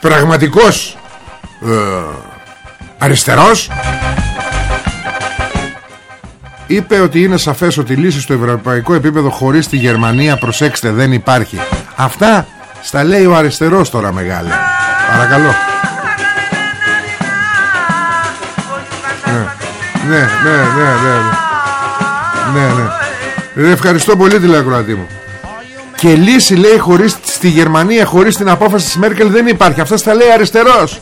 πραγματικός ε, αριστερός. Είπε ότι είναι σαφές ότι η λύση στο ευρωπαϊκό επίπεδο χωρίς τη Γερμανία προσέξτε δεν υπάρχει. Αυτά στα λέει ο αριστερός τώρα μεγάλη Παρακαλώ. Ναι, ναι, ναι, ναι, ναι, ναι, ναι. ναι. Ευχαριστώ πολύ τηλεακροατή μου. Και λύση λέει χωρίς, στη Γερμανία χωρίς την απόφαση της Μέρκελ δεν υπάρχει. Αυτά στα λέει αριστερός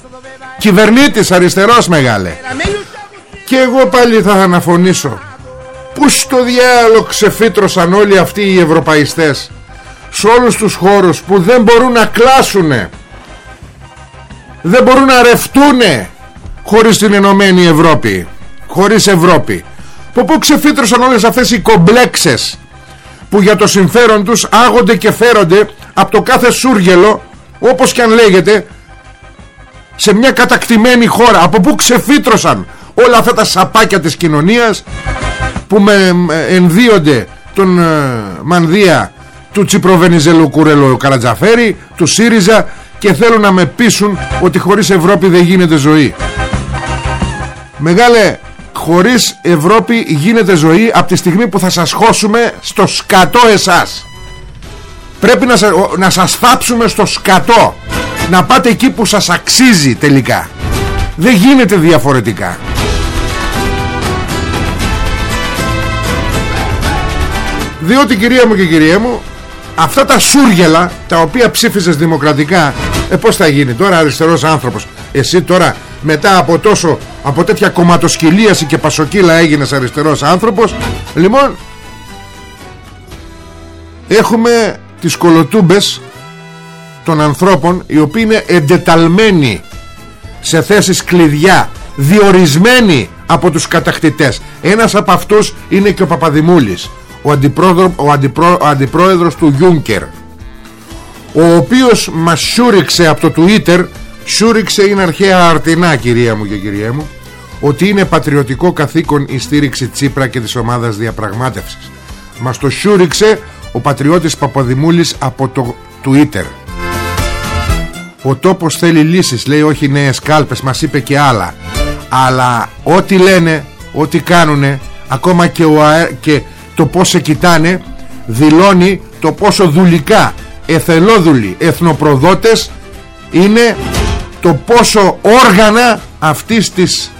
Κυβερνήτης αριστερός μεγάλε. Και εγώ πάλι θα αναφωνήσω. Πού στο διάλογο ξεφύτρωσαν όλοι αυτοί οι ευρωπαϊστές Σε όλους τους χώρους που δεν μπορούν να κλάσουνε δεν μπορούν να ρευτούνε χωρίς την Ενωμένη Ευρώπη χωρίς Ευρώπη. Από πού ξεφύτρωσαν όλες αυτές οι κομπλέξες που για το συμφέρον τους άγονται και φέρονται από το κάθε σούργελο όπως και αν λέγεται σε μια κατακτημένη χώρα. Από πού ξεφύτρωσαν όλα αυτά τα σαπάκια της κοινωνίας που με ενδύονται τον ε, Μανδία του Τσιπροβενιζέλου Κουρέλο Καρατζαφέρη του ΣΥΡΙΖΑ και θέλουν να με πείσουν ότι χωρίς Ευρώπη δεν γίνεται ζωή. Μεγάλε χωρίς Ευρώπη γίνεται ζωή από τη στιγμή που θα σας χώσουμε στο σκατό εσάς. Πρέπει να, σας, να σας θάψουμε στο σκατό Να πάτε εκεί που σας αξίζει τελικά. Δεν γίνεται διαφορετικά. Διότι κυρία μου και κυρία μου Αυτά τα σούργελα τα οποία ψήφισες δημοκρατικά ε πως θα γίνει τώρα αριστερός άνθρωπος. Εσύ τώρα μετά από τόσο από τέτοια κομματοσκυλίαση και πασοκύλα έγινες αριστερός άνθρωπος. Λοιπόν έχουμε τις κολοτούμπες των ανθρώπων οι οποίοι είναι εντεταλμένοι σε θέσεις κλειδιά διορισμένοι από τους κατακτητές. Ένας από αυτούς είναι και ο Παπαδημούλης ο, ο, ο αντιπρόεδρος του Γιούνκερ ο οποίος μας σούριξε από το Twitter σούριξε είναι αρχαία αρτινά κυρία μου και κυρία μου ότι είναι πατριωτικό καθήκον η στήριξη Τσίπρα και της ομάδας διαπραγμάτευσης. Μας το σούριξε ο πατριώτης Παπαδημούλης από το Twitter ο τόπος θέλει λύσεις λέει όχι νέες κάλπες μας είπε και άλλα. Αλλά ό,τι λένε ό,τι κάνουνε ακόμα και, ο και το πως σε κοιτάνε δηλώνει το πόσο δουλικά εθελόδουλοι εθνοπροδότες είναι το πόσο όργανα αυτής της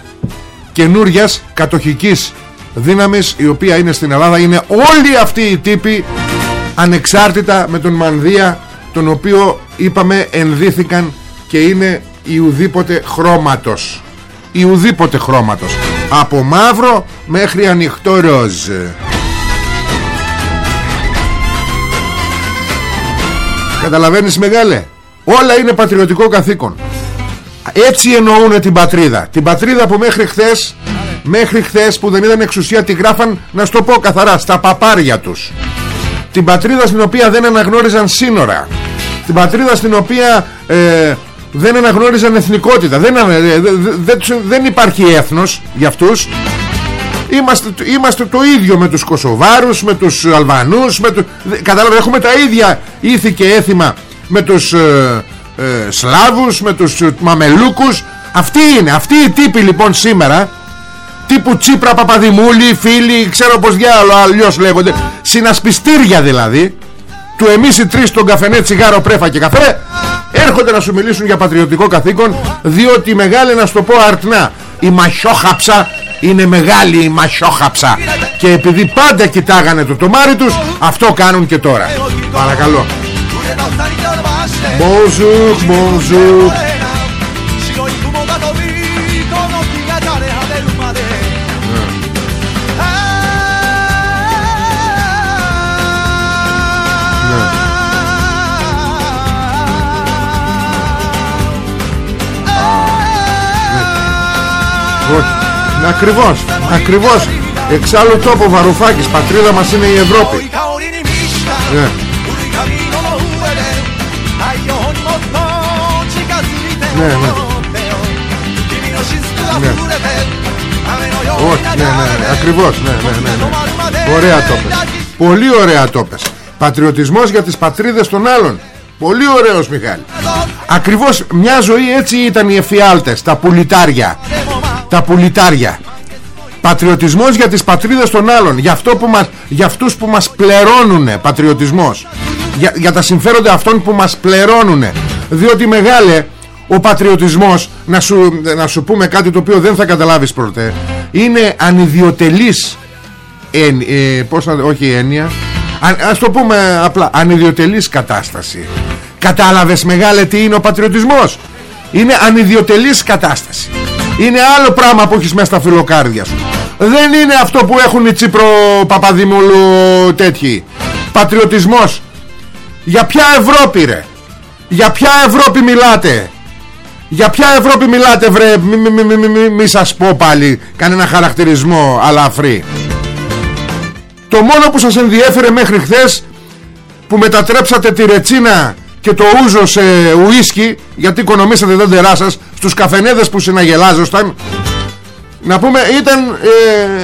καινούριας κατοχικής δύναμης η οποία είναι στην Ελλάδα είναι όλοι αυτοί οι τύποι ανεξάρτητα με τον Μανδία τον οποίο είπαμε ενδύθηκαν και είναι ουδήποτε χρώματος. Ουδήποτε χρώματος. Από μαύρο μέχρι ανοιχτό ροζ. Καταλαβαίνεις μεγάλε; Όλα είναι πατριωτικό καθήκον. Έτσι εννοούν την πατρίδα. Την πατρίδα που μέχρι χθες μέχρι χθες που δεν ήταν εξουσία τη γράφαν να στο πω καθαρά στα παπάρια τους την πατρίδα στην οποία δεν αναγνώριζαν σύνορα. Την πατρίδα στην οποία ε, δεν αναγνώριζαν εθνικότητα. Δεν, ε, δεν, δεν υπάρχει έθνος για αυτούς. Είμαστε, είμαστε το ίδιο με τους Κωσοβάρους με τους Αλβανούς με του, κατάλαβε έχουμε τα ίδια ήθη και έθιμα με τους ε, ε, Σλάβους με τους ε, Μαμελούκους. Αυτοί είναι, αυτοί οι τύποι λοιπόν σήμερα τύπου Τσίπρα Παπαδημούλη φίλοι ξέρω πως διάλογο αλλιώς λέγονται. Συνασπιστήρια δηλαδή. Του εμείς οι τρεις τον καφενέ τσιγάρο πρέφα και καφέ έρχονται να σου μιλήσουν για πατριωτικό καθήκον διότι μεγάλη να σου το πω αρτνά η μαχιόχαψα είναι μεγάλη η μαχιόχαψα. Και επειδή πάντα κοιτάγανε το τομάρι τους αυτό κάνουν και τώρα. Παρακαλώ. Bonjour, bonjour Όχι, ακριβώς, ακριβώς Εξάλλου τόπο Βαρουφάκης Πατρίδα μας είναι η Ευρώπη ναι. Ναι, ναι. ναι. Όχι, ναι, ναι, ναι, ακριβώς, ναι, ναι, ναι, ναι. Ωραία το πες. Πολύ ωραία το πες. Πατριωτισμός για τις πατρίδες των άλλων. Πολύ ωραίος Μιχάλη. Ακριβώς μια ζωή έτσι ήταν οι εφιάλτες, τα πουλιτάρια τα πουλιτάρια. Πατριωτισμός για τις πατρίδες των άλλων. Για, αυτό που μας, για αυτούς που μας πληρώνουν πατριωτισμός. Για, για τα συμφέροντα αυτών που μας πληρώνουν διότι μεγάλε ο πατριωτισμός να σου, να σου πούμε κάτι το οποίο δεν θα καταλάβεις πρώτε είναι ανιδιοτελής εν, ε, πώς να, όχι έννοια. Α, ας το πούμε απλά ανιδιοτελής κατάσταση. Κατάλαβες μεγάλε τι είναι ο πατριωτισμός; Είναι ανιδιοτελής κατάσταση είναι άλλο πράγμα που έχεις μέσα στα φιλοκάρδια σου. Δεν είναι αυτό που έχουν οι Τσίπρο Παπαδημούλου τέτοιοι. Πατριωτισμός. Για ποια Ευρώπη ρε; Για ποια Ευρώπη μιλάτε; Για ποια Ευρώπη μιλάτε βρε; Μη, μη, μη, μη, μη σας πω πάλι Κανένα χαρακτηρισμό αλαφρύ. Το μόνο που σας ενδιέφερε μέχρι χθες Που μετατρέψατε τη ρετσίνα και το ούζος σε ουίσκι γιατί οικονομήσατε τα τερά σας στους καφενέδες που συναγελάζωσταν να πούμε ήταν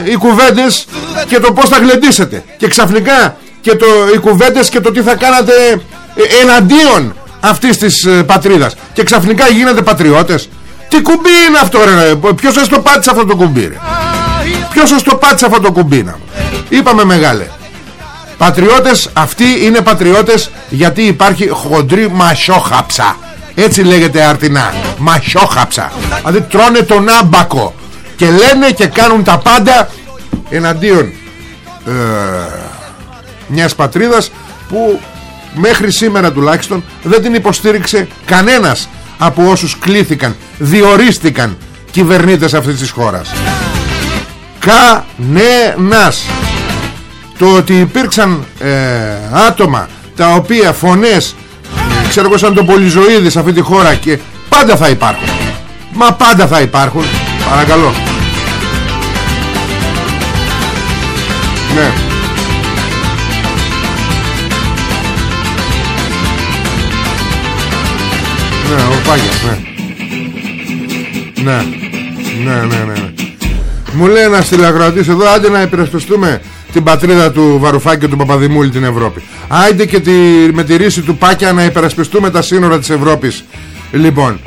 ε, οι κουβέντες και το πως θα γλεντήσετε. Και ξαφνικά και το, οι κουβέντες και το τι θα κάνατε ε, εναντίον αυτής της ε, πατρίδας. Και ξαφνικά γίνατε πατριώτες. Τι κουμπί είναι αυτό ρε ποιος σας το πάτησε αυτό το κουμπί ρε; Ποιος σας το πάτησε αυτό το κουμπί να είπαμε μεγάλε Πατριώτες αυτοί είναι πατριώτες γιατί υπάρχει χοντρή μασιόχαψα έτσι λέγεται αρτινά μασιόχαψα δηλαδή τρώνε τον άμπακο και λένε και κάνουν τα πάντα εναντίον ε, μιας πατρίδας που μέχρι σήμερα τουλάχιστον δεν την υποστήριξε κανένας από όσους κλήθηκαν διορίστηκαν κυβερνήτες αυτής της χώρας. Κανένας το ότι υπήρξαν ε, άτομα τα οποία φωνές ξέρω εγώ σαν τον Πολυζωίδης σε αυτή τη χώρα και πάντα θα υπάρχουν. Μα πάντα θα υπάρχουν. Παρακαλώ. Ναι. Ναι ο Πάγιας ναι. Ναι. Ναι ναι ναι, ναι. μου λέει ένας τηλεγραφής εδώ άντε να υπερασπιστούμε την πατρίδα του Βαρουφάκη και του Παπαδημούλη την Ευρώπη. Άιντε και τη, με τη ρίση του Πάκια να υπερασπιστούμε τα σύνορα της Ευρώπης. Λοιπόν,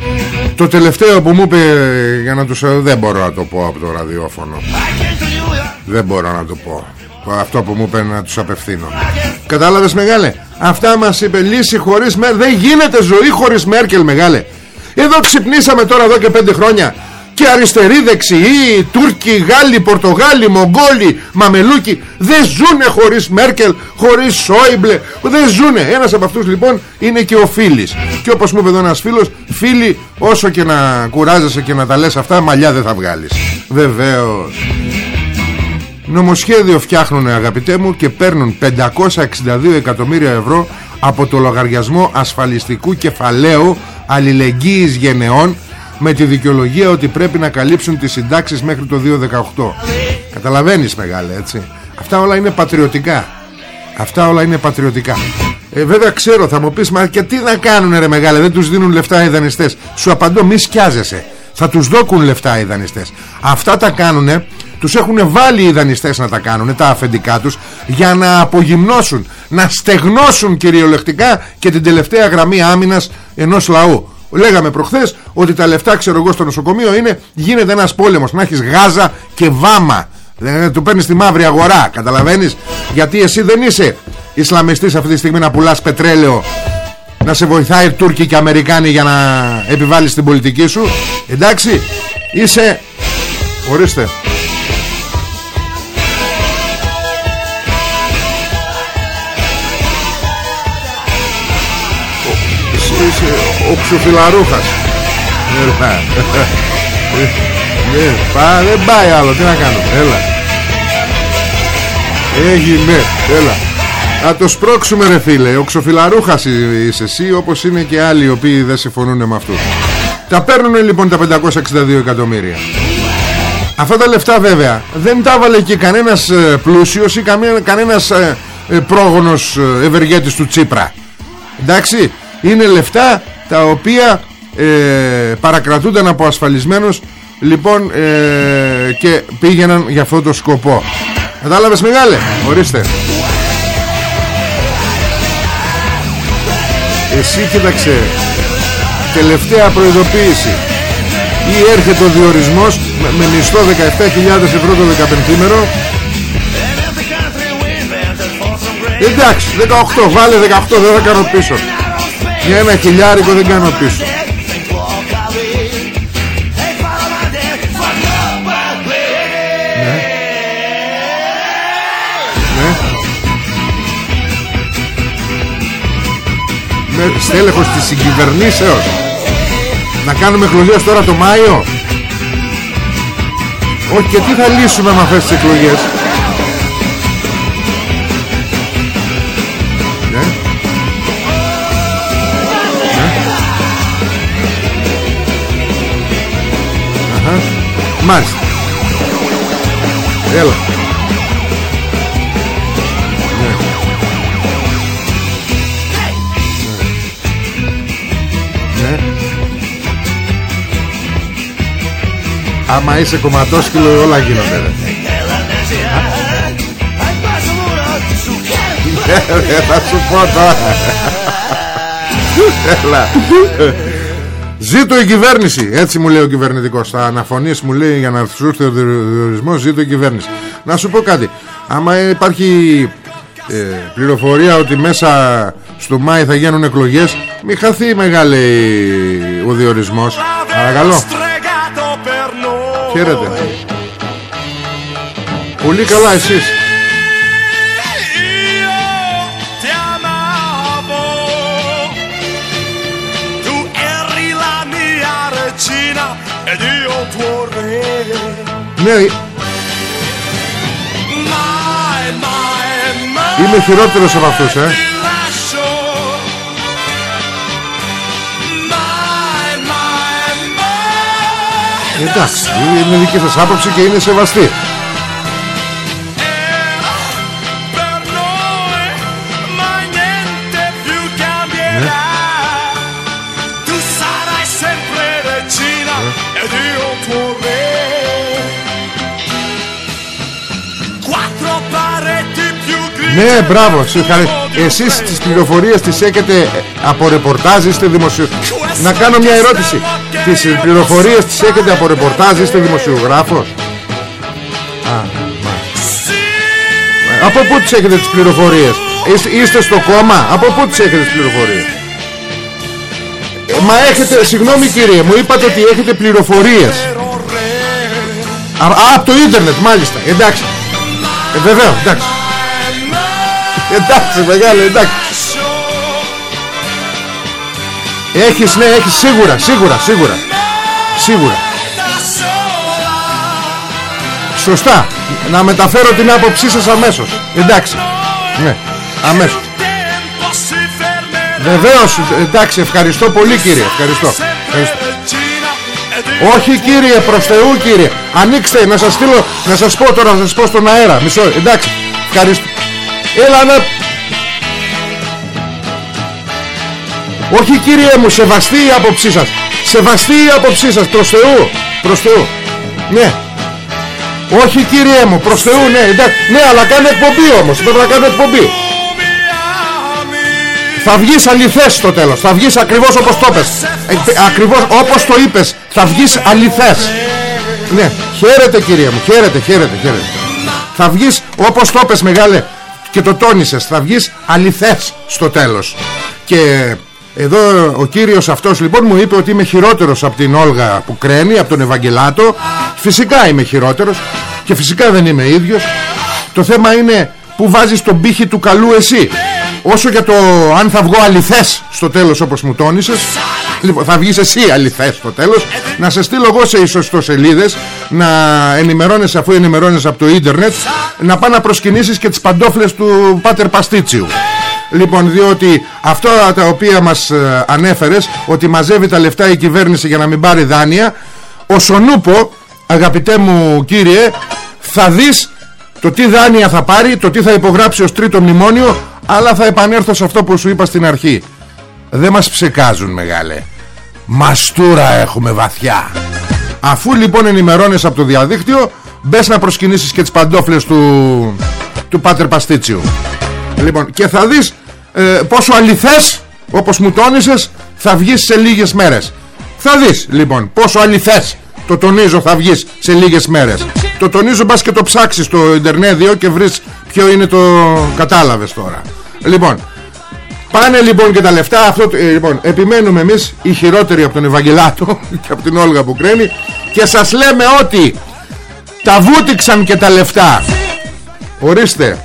το τελευταίο που μου είπε για να τους... δεν μπορώ να το πω από το ραδιόφωνο. Δεν μπορώ να το πω. Αυτό που μου είπε να τους απευθύνω. Κατάλαβες μεγάλε; Αυτά μας είπε λύση χωρίς Μέρκελ. Δεν γίνεται ζωή χωρίς Μέρκελ μεγάλε. Εδώ ξυπνήσαμε τώρα εδώ και πέντε χρόνια και αριστεροί, δεξιοί, Τούρκοι, Γάλλοι, Πορτογάλοι, Μογγόλοι, Μαμελούκοι δεν ζουνε χωρίς Μέρκελ, χωρίς Σόιμπλε, δεν ζουνε. Ένας από αυτούς λοιπόν είναι και ο Φίλης. Και όπως μου είπε εδώ ένας φίλος, φίλοι όσο και να κουράζεσαι και να τα λες αυτά, μαλλιά δεν θα βγάλεις. Βεβαίως. Νομοσχέδιο φτιάχνουν αγαπητέ μου και παίρνουν 562 εκατομμύρια ευρώ από το λογαριασμό ασφαλιστικού κεφαλαίου αλληλεγγύης γενεών με τη δικαιολογία ότι πρέπει να καλύψουν τις συντάξεις μέχρι το 2018 καταλαβαίνεις μεγάλε έτσι. Αυτά όλα είναι πατριωτικά. Αυτά όλα είναι πατριωτικά. Ε, βέβαια ξέρω θα μου πεις Μα και τι να κάνουν ρε μεγάλε Δεν τους δίνουν λεφτά οι δανειστές. Σου απαντώ μη σκιάζεσαι. Θα τους δώκουν λεφτά οι δανειστές. Αυτά τα κάνουνε τους έχουν βάλει οι δανειστές να τα κάνουν τα αφεντικά τους για να απογυμνώσουν να στεγνώσουν κυριολεκτικά και την τελευταία γραμμή άμυνας ενός λαού λέγαμε προχθές ότι τα λεφτά ξέρω εγώ στο νοσοκομείο είναι γίνεται ένας πόλεμος. Να έχεις γάζα και βάμα. Δεν του παίρνεις τη μαύρη αγορά καταλαβαίνεις; Γιατί εσύ δεν είσαι Ισλαμιστής αυτή τη στιγμή να πουλάς πετρέλαιο να σε βοηθάει Τούρκοι και Αμερικάνοι για να επιβάλλεις την πολιτική σου; Εντάξει είσαι ορίστε. Είσαι ο ξοφιλαρούχας ναι, πά, δεν πάει άλλο Τι να κάνω Έλα. Έγινε Έλα. Να το σπρώξουμε ρε φίλε Ο ξοφιλαρούχας είσαι εσύ Όπως είναι και άλλοι οι οποίοι δεν συμφωνούν με αυτούς. Τα παίρνουν λοιπόν τα 562 εκατομμύρια. Αυτά τα λεφτά βέβαια Δεν τα βάλε και κανένας ε, πλούσιος Ή κανένας ε, ε, πρόγονος ευεργέτης του Τσίπρα. Εντάξει Είναι λεφτά τα οποία ε, παρακρατούνταν από ασφαλισμένους Λοιπόν ε, και πήγαιναν για αυτό το σκοπό. Κατάλαβες μεγάλε; Ορίστε. Εσύ κοίταξε. Τελευταία προειδοποίηση. Ή έρχεται ο διορισμός Με, με μισθό 17.000 ευρώ το 15 Εντάξει 18 Βάλε 18 δεν θα κάνω πίσω Για ένα χιλιάρικο δεν κάνω πίσω. Στέλεχος της συγκυβερνήσεως. Να κάνουμε εκλογές τώρα το Μάιο. Όχι και τι θα λύσουμε με αυτές τις εκλογές; Μάλιστα. Έλα. Άμα είσαι κομματόσκυλο όλα γίνονται ρε. Ε, θα σου πω τώρα. Έλα Ζήτω η κυβέρνηση. Έτσι μου λέει ο κυβερνητικός. Θα αναφωνείς μου λέει για να σου έρθει ο διορισμός Ζήτω η κυβέρνηση. Να σου πω κάτι. Άμα υπάρχει ε, πληροφορία ότι μέσα στο Μάη θα γίνουν εκλογές Μη χαθεί μεγάλη ο διορισμός. Παρακαλώ. Χαίρετε. Πολύ καλά εσείς Ναι Είμαι χειρότερος από αυτούς ε Εντάξει, είναι δική σας άποψη και είναι σεβαστή. Ναι, μπράβο, Εσείς τις πληροφορίες τις έχετε από ρεπορτάζ, είστε δημοσιο... Να κάνω μια ερώτηση. Τις πληροφορίες τις έχετε από ρεπορτάζ, είστε δημοσιογράφος; Α, Από πού τις έχετε τις πληροφορίες; Είστε στο κόμμα; Από πού τις έχετε τις πληροφορίες; Ε, μα έχετε, συγγνώμη κύριε, μου είπατε ότι έχετε πληροφορίες. Α, από το ίντερνετ μάλιστα. Εντάξει. Ε, βεβαίως, εντάξει. Εντάξει μεγάλο εντάξει. Έχεις ναι έχεις σίγουρα σίγουρα σίγουρα. Σίγουρα. Σωστά. Να μεταφέρω την άποψή σας αμέσως. Εντάξει. Ναι αμέσως. Βεβαίως εντάξει ευχαριστώ πολύ κύριε Ευχαριστώ, ευχαριστώ. Όχι κύριε προς Θεού κύριε. Ανοίξτε να σας στείλω Να σας πω τώρα να σας πω στον αέρα. Μισό εντάξει. Ευχαριστώ Έλα να Όχι κύριε μου Σεβαστεί η άποψή σας. Σεβαστεί η άποψή σας Προς Θεού Προς Θεού. Ναι. Όχι κύριε μου, προς Θεού ναι, εντάξει, ναι αλλά κάνει εκπομπή όμως, πρέπει να κάνω εκπομπή. Θα βγεις αληθές στο τέλος Θα βγεις ακριβώς όπως το είπες. Ε, Ακριβώς όπως το είπες Θα βγεις αληθές. Ναι χαίρετε κύριε μου Χαίρετε χαίρετε χαίρετε. Θα βγεις όπως το είπες μεγάλε Και το τόνισες Θα βγεις αληθές στο τέλος Και εδώ ο κύριος αυτός λοιπόν μου είπε ότι είμαι χειρότερος από την Όλγα που κραίνει, από τον Ευαγγελάτο. Φυσικά είμαι χειρότερος και φυσικά δεν είμαι ίδιος. Το θέμα είναι που βάζεις τον πύχη του καλού εσύ. Όσο για το αν θα βγω αληθές στο τέλος όπως μου τόνισες Λοιπόν θα βγεις εσύ αληθές στο τέλος. Να σε στείλω εγώ σε ιστοσελίδες Να ενημερώνεσαι αφού ενημερώνεσαι από το ίντερνετ Να πά να προσκυνήσεις και τις παντόφλες του Πάτερ Παστίτσιου. Λοιπόν διότι αυτό τα οποία μας ε, ανέφερες Ότι μαζεύει τα λεφτά η κυβέρνηση για να μην πάρει δάνεια Ο Σονούπο αγαπητέ μου κύριε Θα δεις το τι δάνεια θα πάρει Το τι θα υπογράψει ως τρίτο μνημόνιο Αλλά θα επανέλθω σε αυτό που σου είπα στην αρχή Δεν μας ψεκάζουν μεγάλε. Μαστούρα έχουμε βαθιά. Αφού λοιπόν ενημερώνεις από το διαδίκτυο Μπες να προσκυνήσεις και τις παντόφλες του, του Πάτερ Παστίτσιου. Λοιπόν και θα δεις ε, πόσο αληθές όπως μου τόνισες θα βγεις σε λίγες μέρες. Θα δεις λοιπόν πόσο αληθές το τονίζω θα βγεις σε λίγες μέρες. Το τονίζω μπας και το ψάξεις στο Ιντερνέδιο και βρεις ποιο είναι το κατάλαβες τώρα. Λοιπόν Πάνε λοιπόν και τα λεφτά αυτό, ε, λοιπόν, Επιμένουμε εμείς οι χειρότεροι από τον Ευαγγελάτο Και από την Όλγα που κραίνει Και σας λέμε ότι Τα βούτυξαν και τα λεφτά. Ορίστε.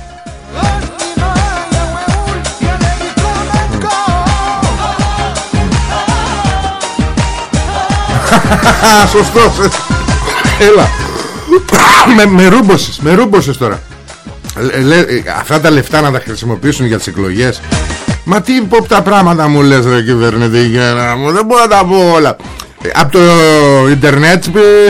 Σωστός. Έλα. Με, με ρούμποσες Με ρούμποσες τώρα. Λέ, Αυτά τα λεφτά να τα χρησιμοποιήσουν για τις εκλογές Μα τι υπόπτα πράγματα μου λες ρε κυβερνητική μου Δεν μπορώ να τα πω όλα. Από το ίντερνετ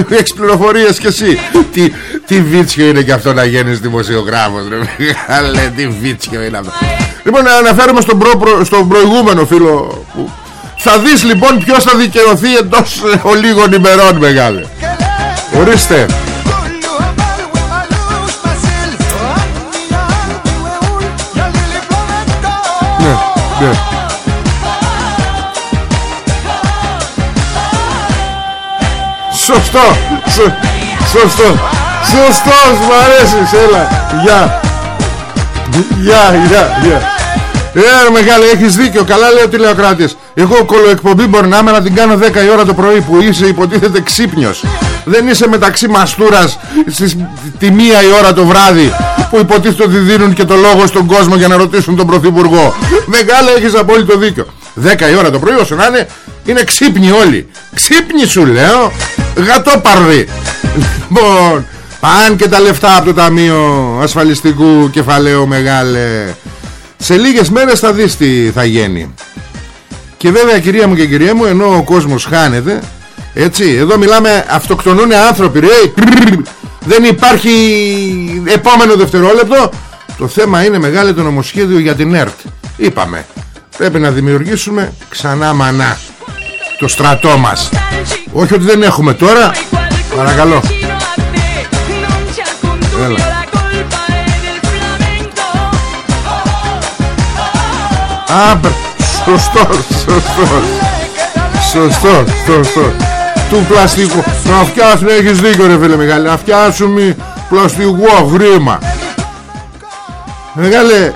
έχεις πληροφορίες και εσύ. Τι, τι βίτσιο είναι και αυτό να γίνεις δημοσιογράφος ρε Μεγάλε τι βίτσιο είναι αυτό. Λοιπόν να αναφέρουμε στον, προ, στον προηγούμενο φίλο που θα δεις λοιπόν ποιος θα δικαιωθεί εντός ε, ολίγων ημερών μεγάλε. Ορίστε Ναι, ναι Σωστό Σωστό. Σωστός μου αρέσεις. Έλα. Γεια. Γεια Γεια Γεια. Ε μεγάλε έχεις δίκιο. Καλά λέει ο τηλεοκράτης Εγώ κολοεκπομπή μπορεί να είμαι να την κάνω 10 η ώρα το πρωί Που είσαι υποτίθεται ξύπνιος. Δεν είσαι μεταξύ μαστούρας στις, Τη μία η ώρα το βράδυ Που υποτίθεται ότι δίνουν και το λόγο στον κόσμο Για να ρωτήσουν τον Πρωθυπουργό. Μεγάλε έχεις απόλυτο δίκιο. 10 η ώρα το πρωί όσο να είναι Είναι ξύπνοι όλοι. Ξύπνοι σου λέω. Γατόπαρδοι Λοιπόν Πάνε και τα λεφτά από το Ταμείο Ασφαλιστικού Κεφαλαίου Μεγάλε. Σε λίγες μέρες θα δεις τι θα γίνει. Και βέβαια κυρία μου και κυρία μου Ενώ ο κόσμος χάνεται Έτσι εδώ μιλάμε αυτοκτονούν άνθρωποι. Ρε, Δεν υπάρχει επόμενο δευτερόλεπτο. Το θέμα είναι μεγάλο το νομοσχέδιο για την ΕΡΤ. Είπαμε Πρέπει να δημιουργήσουμε ξανά μανά Το στρατό μας. Όχι ότι δεν έχουμε τώρα. Παρακαλώ. Έλα. Α, σωστό, σωστό. Σωστό, σωστό Του πλαστικού. Να φτιάσουμε, έχεις δίκιο ρε φίλε μεγάλε Να φτιάσουμε πλαστικό γρήμα Μεγάλε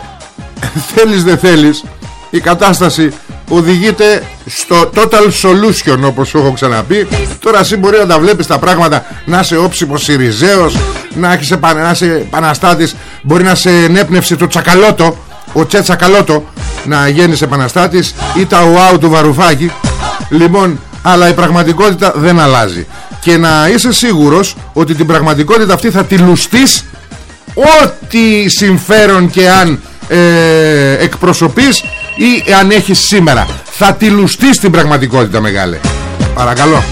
Θέλεις δεν θέλεις Η κατάσταση οδηγείται στο total solution όπως σου έχω ξαναπεί. Τώρα εσύ μπορεί να τα βλέπεις τα πράγματα Να είσαι όψιμος Σιριζέος Να, έχεις, να είσαι επαναστάτης Μπορεί να σε ενέπνευσε το τσακαλώτο Ο τσακαλώτο να γίνεις επαναστάτης ή τα ουάου του Βαρουφάκη. Λοιπόν αλλά η πραγματικότητα δεν αλλάζει. Και να είσαι σίγουρος ότι την πραγματικότητα αυτή θα τη λουστείς ό,τι συμφέρον και αν ε, εκπροσωπείς ή αν έχεις σήμερα. Θα τη λουστείς την πραγματικότητα μεγάλε. Παρακαλώ.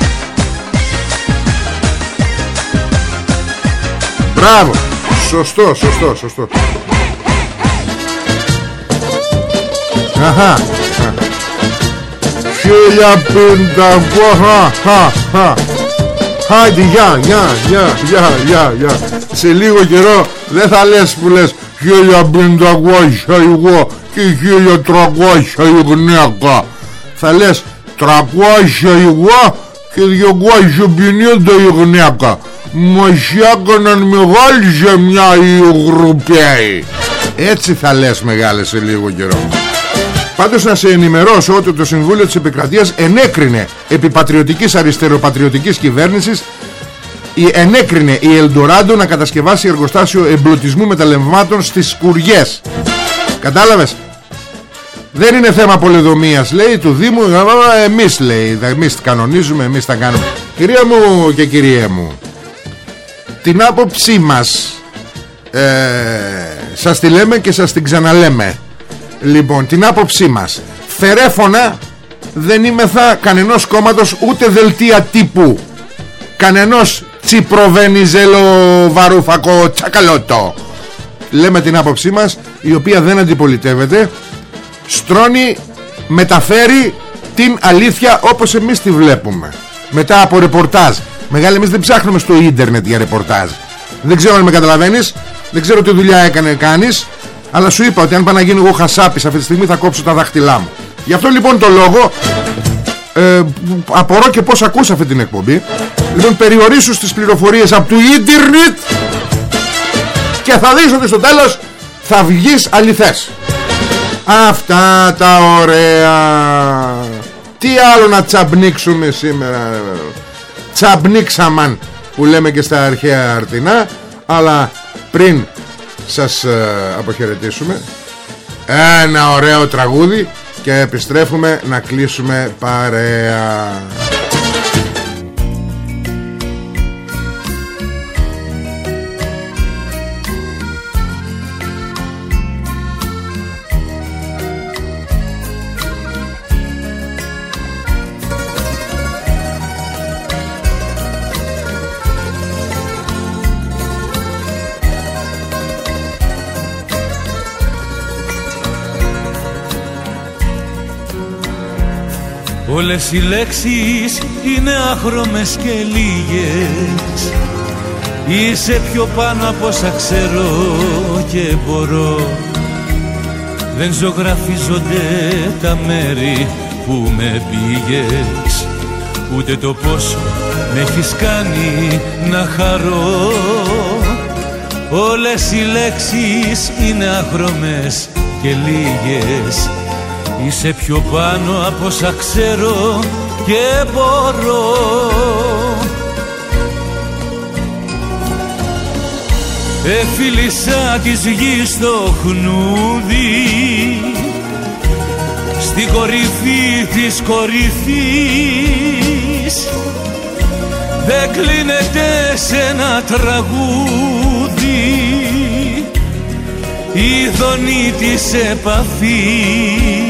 Μπράβο. Σωστό, σωστό, σωστό. Αχα. Χίλια πέντα Χάιντι γεια γεια γεια γεια γεια γεια. Σε λίγο καιρό δεν θα λες που λες Χίλια πεντακόσια εγώ και χίλια τρακόσια η γυναίκα. Θα λες τρακόσια εγώ και δυοκόσια πενήντα η γυναίκα. Μας έκαναν μεγάλη ζεμιά οι Ευρωπαίοι. Έτσι θα λες μεγάλε σε λίγο καιρό Πάντως να σε ενημερώσω ότι το Συμβούλιο της Επικρατείας ενέκρινε επί πατριωτικής αριστεροπατριωτικής κυβέρνησης ενέκρινε η Ελντοράντο να κατασκευάσει εργοστάσιο εμπλουτισμού μεταλλευμάτων στις Σκουριές Κατάλαβες; Δεν είναι θέμα πολεδομίας λέει του Δήμου. Εμείς λέει Εμείς κανονίζουμε εμείς τα κάνουμε. Κυρία μου και κυρία μου Την άποψή μας ε, Σας τη λέμε και σας την ξαναλέμε Λοιπόν την άποψή μας. Φερέφωνα δεν είμαι θα κανενός κόμματος ούτε δελτία τύπου. Κανενός τσιπροβενιζέλο βαρούφακο τσακαλώτο. Λέμε την άποψή μας η οποία δεν αντιπολιτεύεται. Στρώνει μεταφέρει την αλήθεια όπως εμείς τη βλέπουμε. Μετά από ρεπορτάζ. Μεγάλη εμείς δεν ψάχνουμε στο ίντερνετ για ρεπορτάζ. Δεν ξέρω αν με καταλαβαίνεις. Δεν ξέρω τι δουλειά έκανε κάνεις αλλά σου είπα ότι αν πάω να γίνω εγώ χασάπης αυτή τη στιγμή θα κόψω τα δάχτυλά μου. Γι' αυτό λοιπόν το λόγο ε, απορώ και πως ακούς αυτή την εκπομπή. Λοιπόν περιορίσου στις πληροφορίες από του ίντερνετ Και θα δεις ότι στο τέλος θα βγεις αληθές. Αυτά τα ωραία. Τι άλλο να τσαμπνίξουμε σήμερα Τσαμπνίξαμαν που λέμε και στα αρχαία αρτινά. Αλλά πριν σας ε, αποχαιρετήσουμε. Ένα ωραίο τραγούδι Και επιστρέφουμε να κλείσουμε παρέα
Όλες οι λέξεις είναι άχρωμες και λίγες. Είσαι πιο πάνω από όσα ξέρω και μπορώ. Δεν ζωγραφίζονται τα μέρη που με πήγες. Ούτε το πόσο με έχεις κάνει να χαρώ. Όλες οι λέξεις είναι άχρωμες και λίγες Είσαι πιο πάνω από όσα ξέρω και μπορώ. Εφίλησα της γης το χνούδι Στην κορυφή της κορυφής Δεν κλείνεται σε ένα τραγούδι. Η δονή της επαφής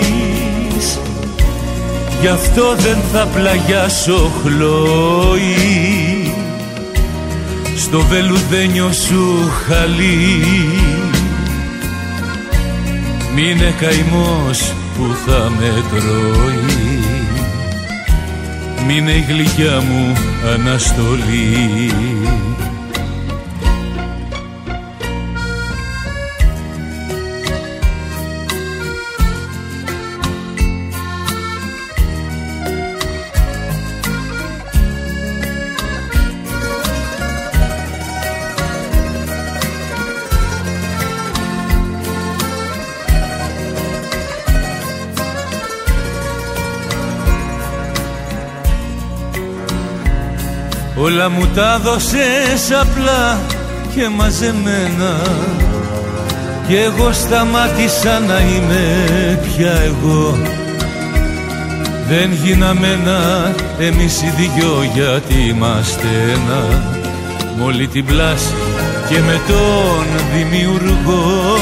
Γι' αυτό δεν θα πλαγιάσω χλώη Στο βελουδένιο σου χαλί. Μείνε καημός που θα με τρώει. Μείνε η γλυκιά μου αναστολή Όλα μου τα δώσες απλά και μαζεμένα. Κι εγώ σταμάτησα να είμαι πια εγώ. Δεν γίναμε ένα εμείς οι δυο γιατί είμαστε ένα. Μ' όλη την πλάση και με τον δημιουργό.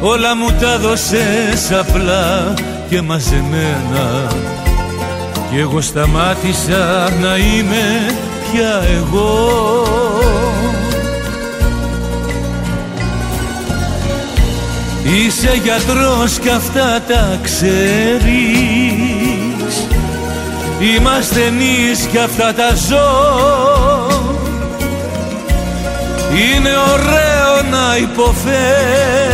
Όλα μου τα δώσες απλά και μαζεμένα και εγώ σταμάτησα να είμαι πια εγώ. Είσαι γιατρός και αυτά τα ξέρεις. Είμαστε εμείς και αυτά τα ζω. Είναι ωραίο να υποφέρεις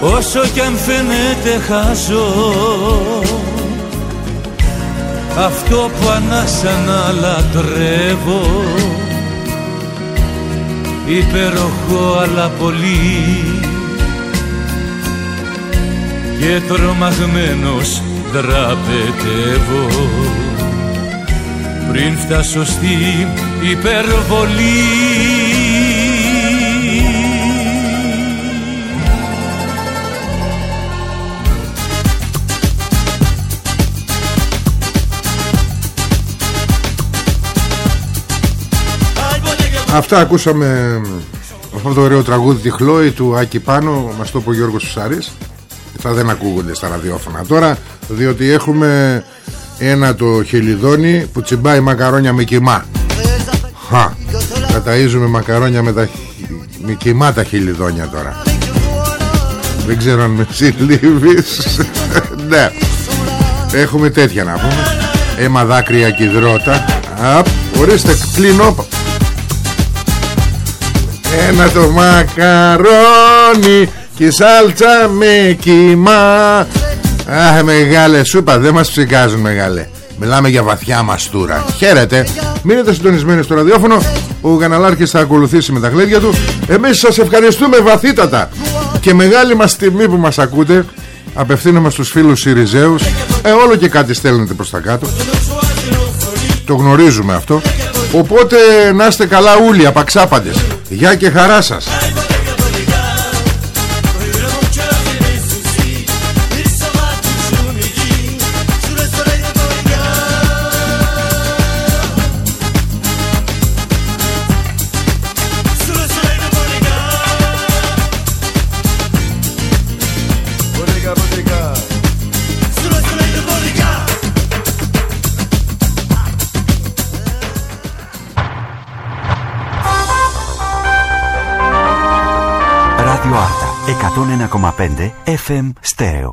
Όσο κι αν φαίνεται αυτό που ανάσα να λατρεύω. Υπέροχο αλλά πολύ. Και τρομαγμένος δραπετεύω. Πριν φτάσω στην υπερβολή
Αυτά ακούσαμε αυτό το ωραίο τραγούδι τη Χλόη του Άκη Πάνο Μας το είπε ο Γιώργος Φουσάρης Θα δεν ακούγονται στα ραδιόφωνα τώρα Διότι έχουμε ένα το χελιδόνι που τσιμπάει μακαρόνια με κοιμά. Χα, καταΐζουμε μακαρόνια με, τα, με κοιμά τα χελιδόνια τώρα. Δεν ξέρω αν με συλλήβεις. Ναι. Έχουμε τέτοια να πούμε. Έμα δάκρυα και υδρότα Απ, ορίστε κλείνω ένα το μακαρόνι και σάλτσα με κοιμά Αχ μεγάλε σου είπα δεν μας ψηκάζουν μεγάλε. Μιλάμε για βαθιά μαστούρα. Χαίρετε. Μείνετε συντονισμένοι στο ραδιόφωνο. Ο Γαναλάρχης θα ακολουθήσει με τα γλέντια του. Εμείς σας ευχαριστούμε βαθύτατα. Και μεγάλη μας τιμή που μας ακούτε. Απευθύνομαι στους φίλους Σιριζέους. Ε, Όλο και κάτι στέλνετε προς τα κάτω. Το γνωρίζουμε αυτό. Οπότε να είστε καλά ούλοι απαξάπαντες Γεια και χαρά σας
101,5 FM Στέρεο